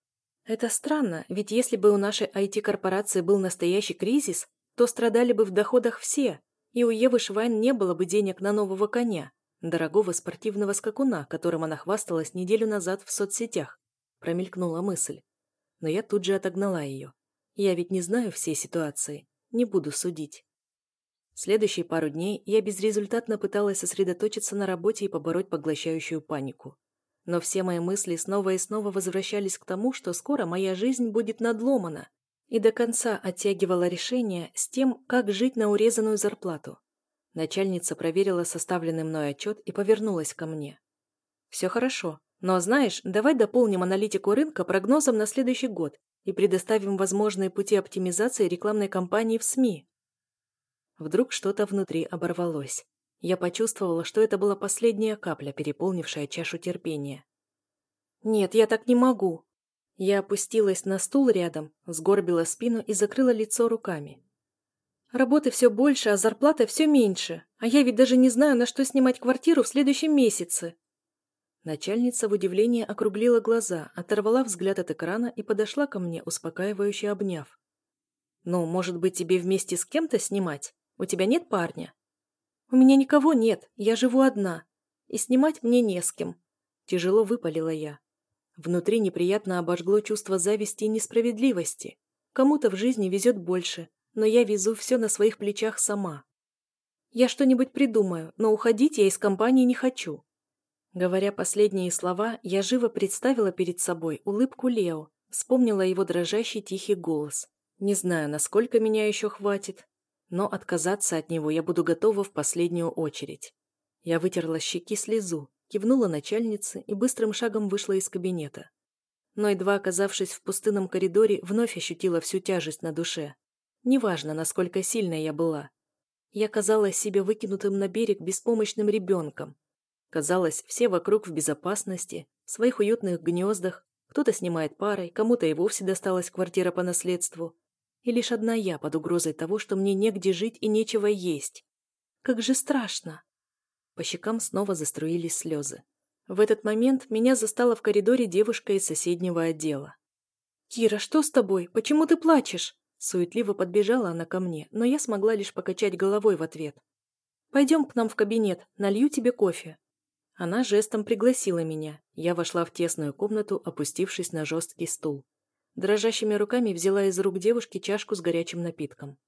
Это странно, ведь если бы у нашей IT-корпорации был настоящий кризис, то страдали бы в доходах все, и у Евы Швайн не было бы денег на нового коня, Дорогого спортивного скакуна, которым она хвасталась неделю назад в соцсетях. Промелькнула мысль. Но я тут же отогнала ее. Я ведь не знаю всей ситуации. Не буду судить. Следующие пару дней я безрезультатно пыталась сосредоточиться на работе и побороть поглощающую панику. Но все мои мысли снова и снова возвращались к тому, что скоро моя жизнь будет надломана, и до конца оттягивала решение с тем, как жить на урезанную зарплату. Начальница проверила составленный мной отчет и повернулась ко мне. «Все хорошо, но знаешь, давай дополним аналитику рынка прогнозом на следующий год и предоставим возможные пути оптимизации рекламной кампании в СМИ». Вдруг что-то внутри оборвалось. Я почувствовала, что это была последняя капля, переполнившая чашу терпения. «Нет, я так не могу!» Я опустилась на стул рядом, сгорбила спину и закрыла лицо руками. Работы все больше, а зарплата все меньше. А я ведь даже не знаю, на что снимать квартиру в следующем месяце. Начальница в удивлении округлила глаза, оторвала взгляд от экрана и подошла ко мне, успокаивающе обняв. «Ну, может быть, тебе вместе с кем-то снимать? У тебя нет парня?» «У меня никого нет, я живу одна. И снимать мне не с кем». Тяжело выпалила я. Внутри неприятно обожгло чувство зависти и несправедливости. Кому-то в жизни везет больше, но я везу все на своих плечах сама. Я что-нибудь придумаю, но уходить я из компании не хочу. Говоря последние слова, я живо представила перед собой улыбку Лео, вспомнила его дрожащий тихий голос. Не знаю, насколько меня еще хватит, Но отказаться от него я буду готова в последнюю очередь. Я вытерла щеки слезу, кивнула начальнице и быстрым шагом вышла из кабинета. Но едва оказавшись в пустынном коридоре, вновь ощутила всю тяжесть на душе. Неважно, насколько сильной я была. Я казалась себе выкинутым на берег беспомощным ребенком. Казалось, все вокруг в безопасности, в своих уютных гнездах, кто-то снимает парой, кому-то и вовсе досталась квартира по наследству. И лишь одна я под угрозой того, что мне негде жить и нечего есть. Как же страшно! По щекам снова заструились слезы. В этот момент меня застала в коридоре девушка из соседнего отдела. «Кира, что с тобой? Почему ты плачешь?» Суетливо подбежала она ко мне, но я смогла лишь покачать головой в ответ. «Пойдем к нам в кабинет, налью тебе кофе». Она жестом пригласила меня. Я вошла в тесную комнату, опустившись на жесткий стул. Дрожащими руками взяла из рук девушки чашку с горячим напитком.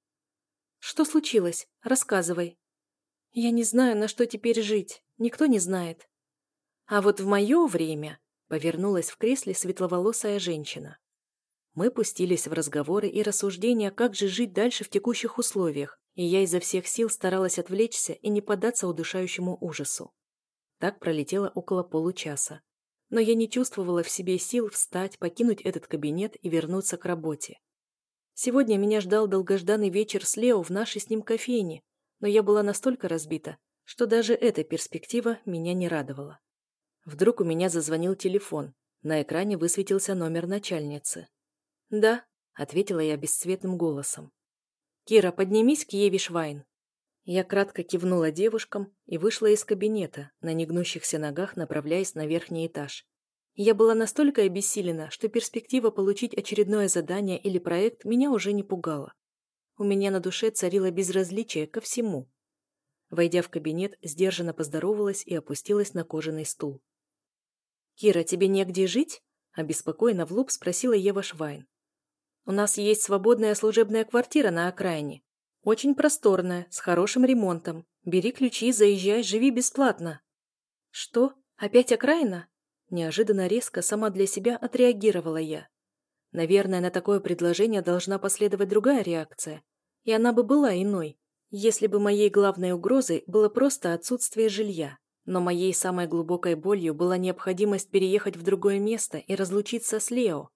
«Что случилось? Рассказывай». «Я не знаю, на что теперь жить. Никто не знает». «А вот в мое время...» — повернулась в кресле светловолосая женщина. Мы пустились в разговоры и рассуждения, как же жить дальше в текущих условиях, и я изо всех сил старалась отвлечься и не поддаться удушающему ужасу. Так пролетело около получаса. Но я не чувствовала в себе сил встать, покинуть этот кабинет и вернуться к работе. Сегодня меня ждал долгожданный вечер с Лео в нашей с ним кофейне, но я была настолько разбита, что даже эта перспектива меня не радовала. Вдруг у меня зазвонил телефон. На экране высветился номер начальницы. «Да», — ответила я бесцветным голосом. «Кира, поднимись к Еве Швайн». Я кратко кивнула девушкам и вышла из кабинета, на негнущихся ногах направляясь на верхний этаж. Я была настолько обессилена, что перспектива получить очередное задание или проект меня уже не пугала. У меня на душе царило безразличие ко всему. Войдя в кабинет, сдержанно поздоровалась и опустилась на кожаный стул. «Кира, тебе негде жить?» – обеспокоенно в лоб спросила Ева Швайн. У нас есть свободная служебная квартира на окраине. Очень просторная, с хорошим ремонтом. Бери ключи, заезжай, живи бесплатно». «Что? Опять окраина?» Неожиданно резко сама для себя отреагировала я. Наверное, на такое предложение должна последовать другая реакция. И она бы была иной, если бы моей главной угрозой было просто отсутствие жилья. Но моей самой глубокой болью была необходимость переехать в другое место и разлучиться с Лео.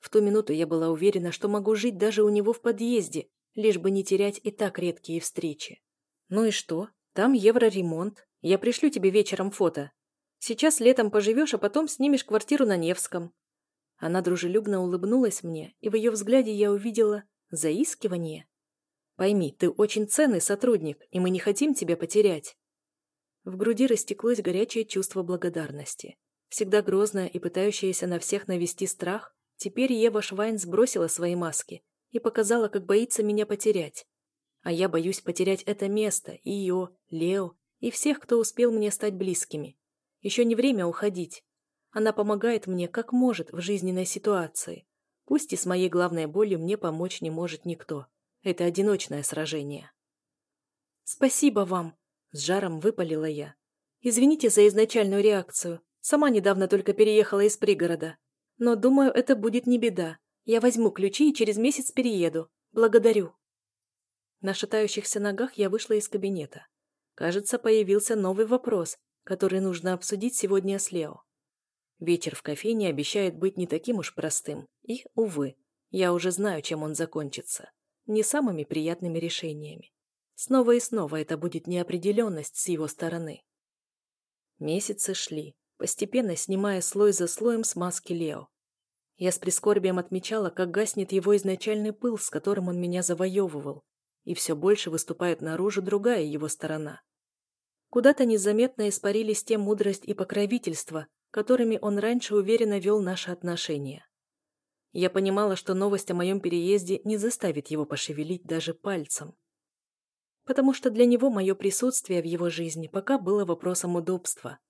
В ту минуту я была уверена, что могу жить даже у него в подъезде, лишь бы не терять и так редкие встречи. Ну и что? Там евроремонт. Я пришлю тебе вечером фото. Сейчас летом поживешь, а потом снимешь квартиру на Невском. Она дружелюбно улыбнулась мне, и в ее взгляде я увидела заискивание. Пойми, ты очень ценный сотрудник, и мы не хотим тебя потерять. В груди растеклось горячее чувство благодарности. Всегда грозное и пытающееся на всех навести страх, Теперь Ева Швайн сбросила свои маски и показала, как боится меня потерять. А я боюсь потерять это место, ее, Лео и всех, кто успел мне стать близкими. Еще не время уходить. Она помогает мне, как может, в жизненной ситуации. Пусть и с моей главной болью мне помочь не может никто. Это одиночное сражение. «Спасибо вам!» – с жаром выпалила я. «Извините за изначальную реакцию. Сама недавно только переехала из пригорода. Но, думаю, это будет не беда. Я возьму ключи и через месяц перееду. Благодарю. На шатающихся ногах я вышла из кабинета. Кажется, появился новый вопрос, который нужно обсудить сегодня с Лео. Вечер в кофейне обещает быть не таким уж простым. И, увы, я уже знаю, чем он закончится. Не самыми приятными решениями. Снова и снова это будет неопределенность с его стороны. Месяцы шли постепенно снимая слой за слоем смазки Лео. Я с прискорбием отмечала, как гаснет его изначальный пыл, с которым он меня завоевывал, и все больше выступает наружу другая его сторона. Куда-то незаметно испарились те мудрость и покровительство, которыми он раньше уверенно вел наши отношения. Я понимала, что новость о моем переезде не заставит его пошевелить даже пальцем. Потому что для него мое присутствие в его жизни пока было вопросом удобства,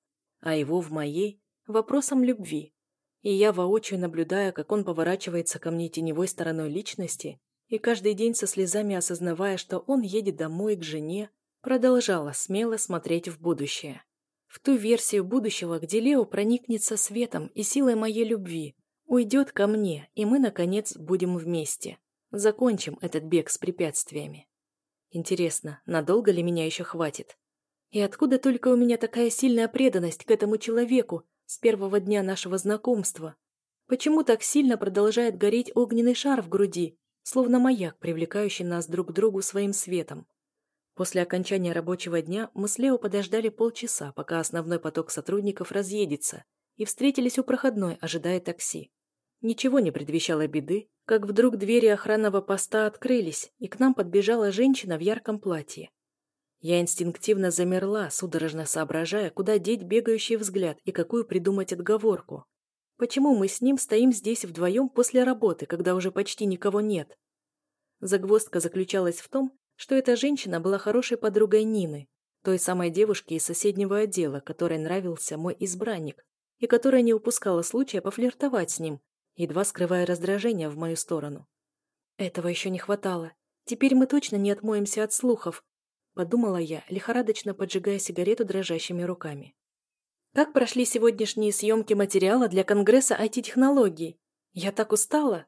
а его в моей – вопросом любви. И я воочию наблюдая, как он поворачивается ко мне теневой стороной личности, и каждый день со слезами осознавая, что он едет домой к жене, продолжала смело смотреть в будущее. В ту версию будущего, где Лео проникнется светом и силой моей любви, уйдет ко мне, и мы, наконец, будем вместе. Закончим этот бег с препятствиями. Интересно, надолго ли меня еще хватит? И откуда только у меня такая сильная преданность к этому человеку с первого дня нашего знакомства? Почему так сильно продолжает гореть огненный шар в груди, словно маяк, привлекающий нас друг к другу своим светом? После окончания рабочего дня мы с Лео подождали полчаса, пока основной поток сотрудников разъедется, и встретились у проходной, ожидая такси. Ничего не предвещало беды, как вдруг двери охранного поста открылись, и к нам подбежала женщина в ярком платье. Я инстинктивно замерла, судорожно соображая, куда деть бегающий взгляд и какую придумать отговорку. Почему мы с ним стоим здесь вдвоем после работы, когда уже почти никого нет? Загвоздка заключалась в том, что эта женщина была хорошей подругой Нины, той самой девушки из соседнего отдела, которой нравился мой избранник, и которая не упускала случая пофлиртовать с ним, едва скрывая раздражение в мою сторону. Этого еще не хватало. Теперь мы точно не отмоемся от слухов, подумала я, лихорадочно поджигая сигарету дрожащими руками. Как прошли сегодняшние съемки материала для Конгресса IT-технологий? Я так устала.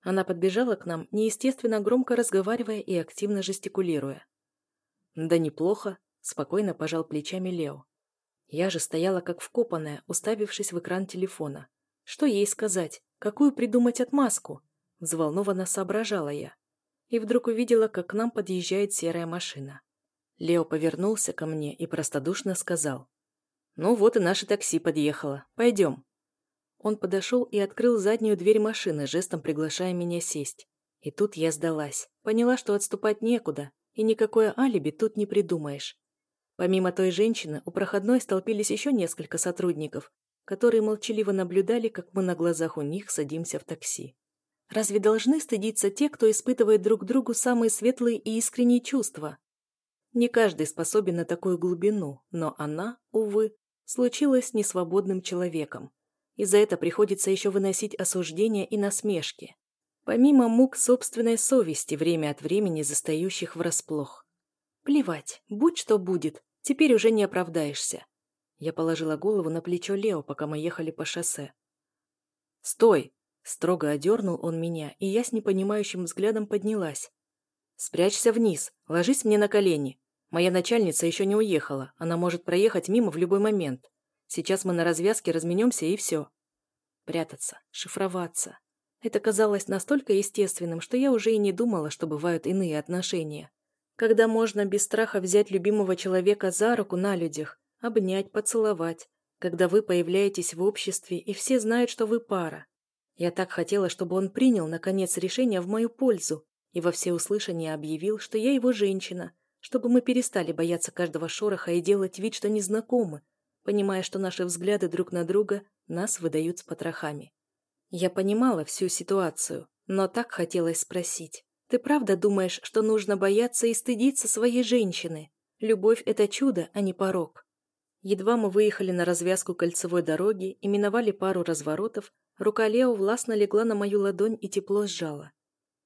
Она подбежала к нам, неестественно громко разговаривая и активно жестикулируя. Да неплохо, спокойно пожал плечами Лео. Я же стояла как вкопанная, уставившись в экран телефона. Что ей сказать? Какую придумать отмазку? Взволнованно соображала я. И вдруг увидела, как к нам подъезжает серая машина. Лео повернулся ко мне и простодушно сказал. «Ну вот и наше такси подъехало. Пойдем». Он подошел и открыл заднюю дверь машины, жестом приглашая меня сесть. И тут я сдалась. Поняла, что отступать некуда, и никакое алиби тут не придумаешь. Помимо той женщины, у проходной столпились еще несколько сотрудников, которые молчаливо наблюдали, как мы на глазах у них садимся в такси. Разве должны стыдиться те, кто испытывает друг другу самые светлые и искренние чувства? Не каждый способен на такую глубину, но она, увы, случилась несвободным человеком. И за это приходится еще выносить осуждения и насмешки. Помимо мук собственной совести, время от времени застающих врасплох. Плевать, будь что будет, теперь уже не оправдаешься. Я положила голову на плечо Лео, пока мы ехали по шоссе. «Стой!» – строго одернул он меня, и я с непонимающим взглядом поднялась. «Спрячься вниз, ложись мне на колени. Моя начальница еще не уехала, она может проехать мимо в любой момент. Сейчас мы на развязке разменемся и все». Прятаться, шифроваться. Это казалось настолько естественным, что я уже и не думала, что бывают иные отношения. Когда можно без страха взять любимого человека за руку на людях, обнять, поцеловать, когда вы появляетесь в обществе, и все знают, что вы пара. Я так хотела, чтобы он принял, наконец, решение в мою пользу и во всеуслышание объявил, что я его женщина, чтобы мы перестали бояться каждого шороха и делать вид, что незнакомы, понимая, что наши взгляды друг на друга нас выдают с потрохами. Я понимала всю ситуацию, но так хотелось спросить. Ты правда думаешь, что нужно бояться и стыдиться своей женщины? Любовь – это чудо, а не порог. Едва мы выехали на развязку кольцевой дороги и миновали пару разворотов, рука Лео властно легла на мою ладонь и тепло сжала.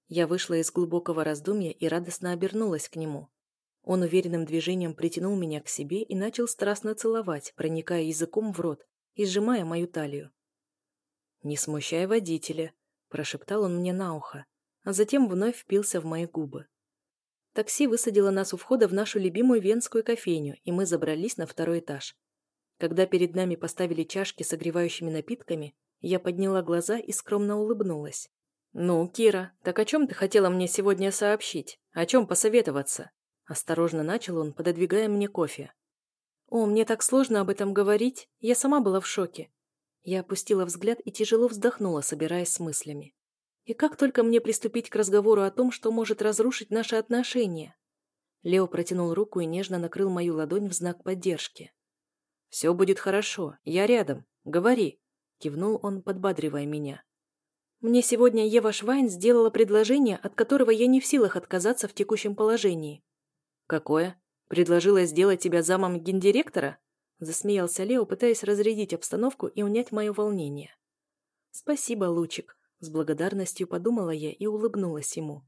Я вышла из глубокого раздумья и радостно обернулась к нему. Он уверенным движением притянул меня к себе и начал страстно целовать, проникая языком в рот и сжимая мою талию. «Не смущай водителя», – прошептал он мне на ухо, а затем вновь впился в мои губы. Такси высадило нас у входа в нашу любимую венскую кофейню, и мы забрались на второй этаж. Когда перед нами поставили чашки с согревающими напитками, я подняла глаза и скромно улыбнулась. «Ну, Кира, так о чем ты хотела мне сегодня сообщить? О чем посоветоваться?» Осторожно начал он, пододвигая мне кофе. «О, мне так сложно об этом говорить. Я сама была в шоке». Я опустила взгляд и тяжело вздохнула, собираясь с мыслями. И как только мне приступить к разговору о том, что может разрушить наши отношения? Лео протянул руку и нежно накрыл мою ладонь в знак поддержки. «Все будет хорошо, я рядом, говори», — кивнул он, подбадривая меня. «Мне сегодня Ева Швайн сделала предложение, от которого я не в силах отказаться в текущем положении». «Какое? Предложила сделать тебя замом гендиректора?» Засмеялся Лео, пытаясь разрядить обстановку и унять мое волнение. «Спасибо, Лучик», с благодарностью подумала я и улыбнулась ему.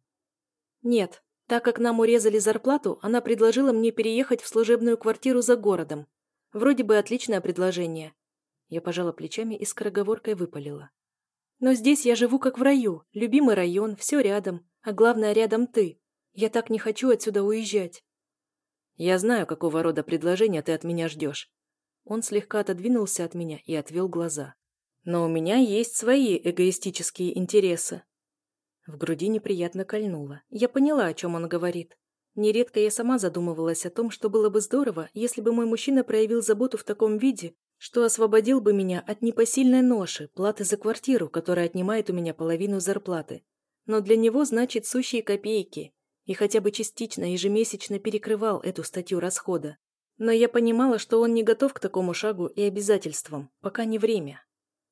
«Нет, так как нам урезали зарплату, она предложила мне переехать в служебную квартиру за городом. Вроде бы отличное предложение». Я пожала плечами и скороговоркой выпалила. «Но здесь я живу как в раю, любимый район, все рядом, а главное, рядом ты. Я так не хочу отсюда уезжать. Я знаю, какого рода предложения ты от меня ждешь. Он слегка отодвинулся от меня и отвел глаза. Но у меня есть свои эгоистические интересы. В груди неприятно кольнуло. Я поняла, о чем он говорит. Нередко я сама задумывалась о том, что было бы здорово, если бы мой мужчина проявил заботу в таком виде, что освободил бы меня от непосильной ноши, платы за квартиру, которая отнимает у меня половину зарплаты. Но для него значит сущие копейки, и хотя бы частично ежемесячно перекрывал эту статью расхода. Но я понимала, что он не готов к такому шагу и обязательствам, пока не время.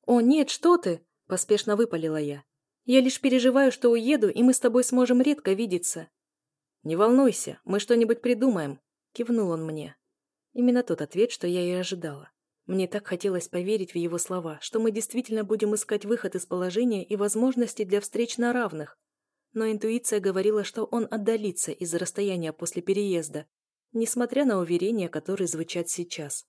«О, нет, что ты!» – поспешно выпалила я. «Я лишь переживаю, что уеду, и мы с тобой сможем редко видеться». «Не волнуйся, мы что-нибудь придумаем», – кивнул он мне. Именно тот ответ, что я и ожидала. Мне так хотелось поверить в его слова, что мы действительно будем искать выход из положения и возможности для встреч на равных. Но интуиция говорила, что он отдалится из-за расстояния после переезда, несмотря на уверения, которые звучат сейчас.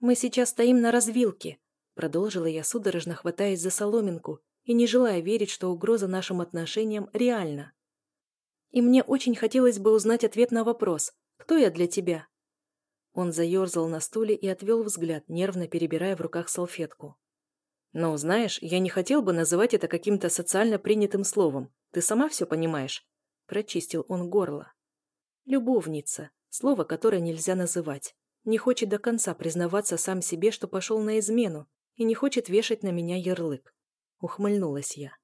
«Мы сейчас стоим на развилке», — продолжила я, судорожно хватаясь за соломинку и не желая верить, что угроза нашим отношениям реальна. «И мне очень хотелось бы узнать ответ на вопрос, кто я для тебя?» Он заерзал на стуле и отвел взгляд, нервно перебирая в руках салфетку. «Ну, знаешь, я не хотел бы называть это каким-то социально принятым словом. Ты сама все понимаешь?» Прочистил он горло. «Любовница. Слово, которое нельзя называть. Не хочет до конца признаваться сам себе, что пошел на измену, и не хочет вешать на меня ярлык. Ухмыльнулась я.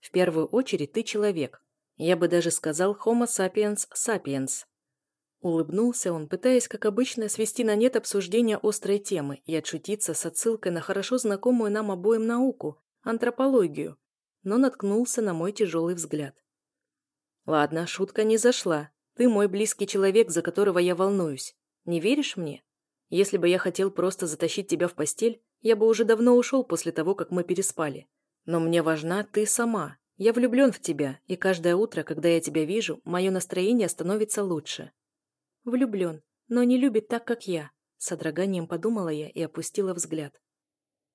В первую очередь ты человек. Я бы даже сказал homo sapiens sapiens. Улыбнулся он, пытаясь, как обычно, свести на нет обсуждение острой темы и отшутиться с отсылкой на хорошо знакомую нам обоим науку, антропологию, но наткнулся на мой тяжелый взгляд. Ладно, шутка не зашла, ты мой близкий человек, за которого я волнуюсь. Не веришь мне? Если бы я хотел просто затащить тебя в постель, я бы уже давно ушел после того, как мы переспали. Но мне важна ты сама. Я влюблен в тебя, и каждое утро, когда я тебя вижу, мое настроение становится лучше. Влюблен, но не любит так, как я. С одраганием подумала я и опустила взгляд.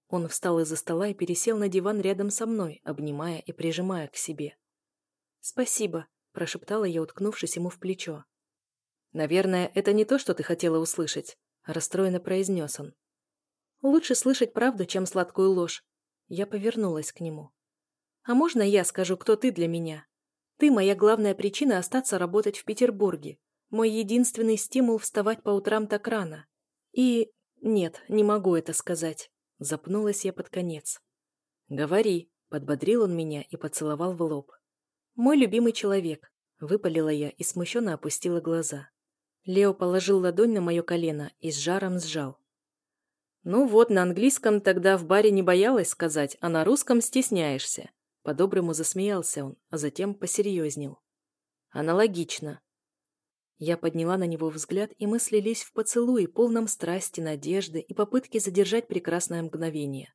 Он встал из-за стола и пересел на диван рядом со мной, обнимая и прижимая к себе. «Спасибо», прошептала я, уткнувшись ему в плечо. «Наверное, это не то, что ты хотела услышать», – расстроенно произнес он. «Лучше слышать правду, чем сладкую ложь». Я повернулась к нему. «А можно я скажу, кто ты для меня? Ты моя главная причина остаться работать в Петербурге, мой единственный стимул вставать по утрам так рано. И... нет, не могу это сказать». Запнулась я под конец. «Говори», – подбодрил он меня и поцеловал в лоб. «Мой любимый человек», — выпалила я и смущенно опустила глаза. Лео положил ладонь на мое колено и с жаром сжал. «Ну вот, на английском тогда в баре не боялась сказать, а на русском стесняешься». По-доброму засмеялся он, а затем посерьезнел. «Аналогично». Я подняла на него взгляд, и мы слились в поцелуи, полном страсти, надежды и попытки задержать прекрасное мгновение.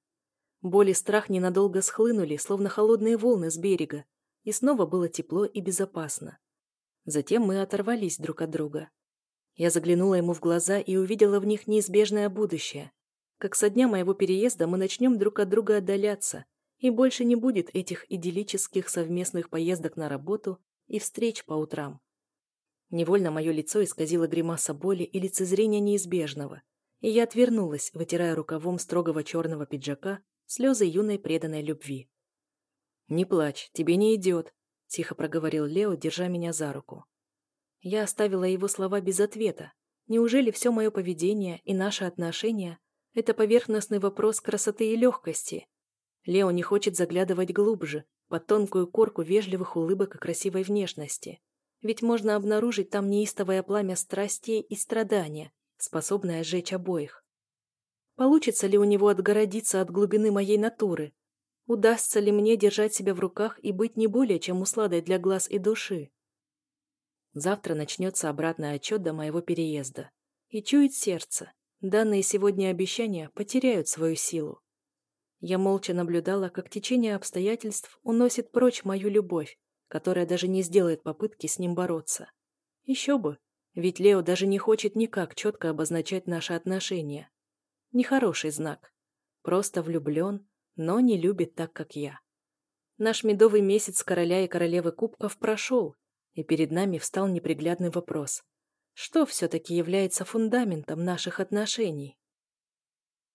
Боль и страх ненадолго схлынули, словно холодные волны с берега, и снова было тепло и безопасно. Затем мы оторвались друг от друга. Я заглянула ему в глаза и увидела в них неизбежное будущее. Как со дня моего переезда мы начнем друг от друга отдаляться, и больше не будет этих идиллических совместных поездок на работу и встреч по утрам. Невольно мое лицо исказило гримаса боли и лицезрения неизбежного, и я отвернулась, вытирая рукавом строгого черного пиджака слезы юной преданной любви. «Не плачь, тебе не идет», – тихо проговорил Лео, держа меня за руку. Я оставила его слова без ответа. Неужели все мое поведение и наши отношения – это поверхностный вопрос красоты и легкости? Лео не хочет заглядывать глубже, под тонкую корку вежливых улыбок и красивой внешности. Ведь можно обнаружить там неистовое пламя страстей и страдания, способное сжечь обоих. Получится ли у него отгородиться от глубины моей натуры, Удастся ли мне держать себя в руках и быть не более чем усладой для глаз и души? Завтра начнется обратный отчет до моего переезда. И чует сердце. Данные сегодня обещания потеряют свою силу. Я молча наблюдала, как течение обстоятельств уносит прочь мою любовь, которая даже не сделает попытки с ним бороться. Еще бы, ведь Лео даже не хочет никак четко обозначать наши отношения. Нехороший знак. Просто влюблен, но не любит так, как я. Наш медовый месяц короля и королевы кубков прошел, И перед нами встал неприглядный вопрос. Что все-таки является фундаментом наших отношений?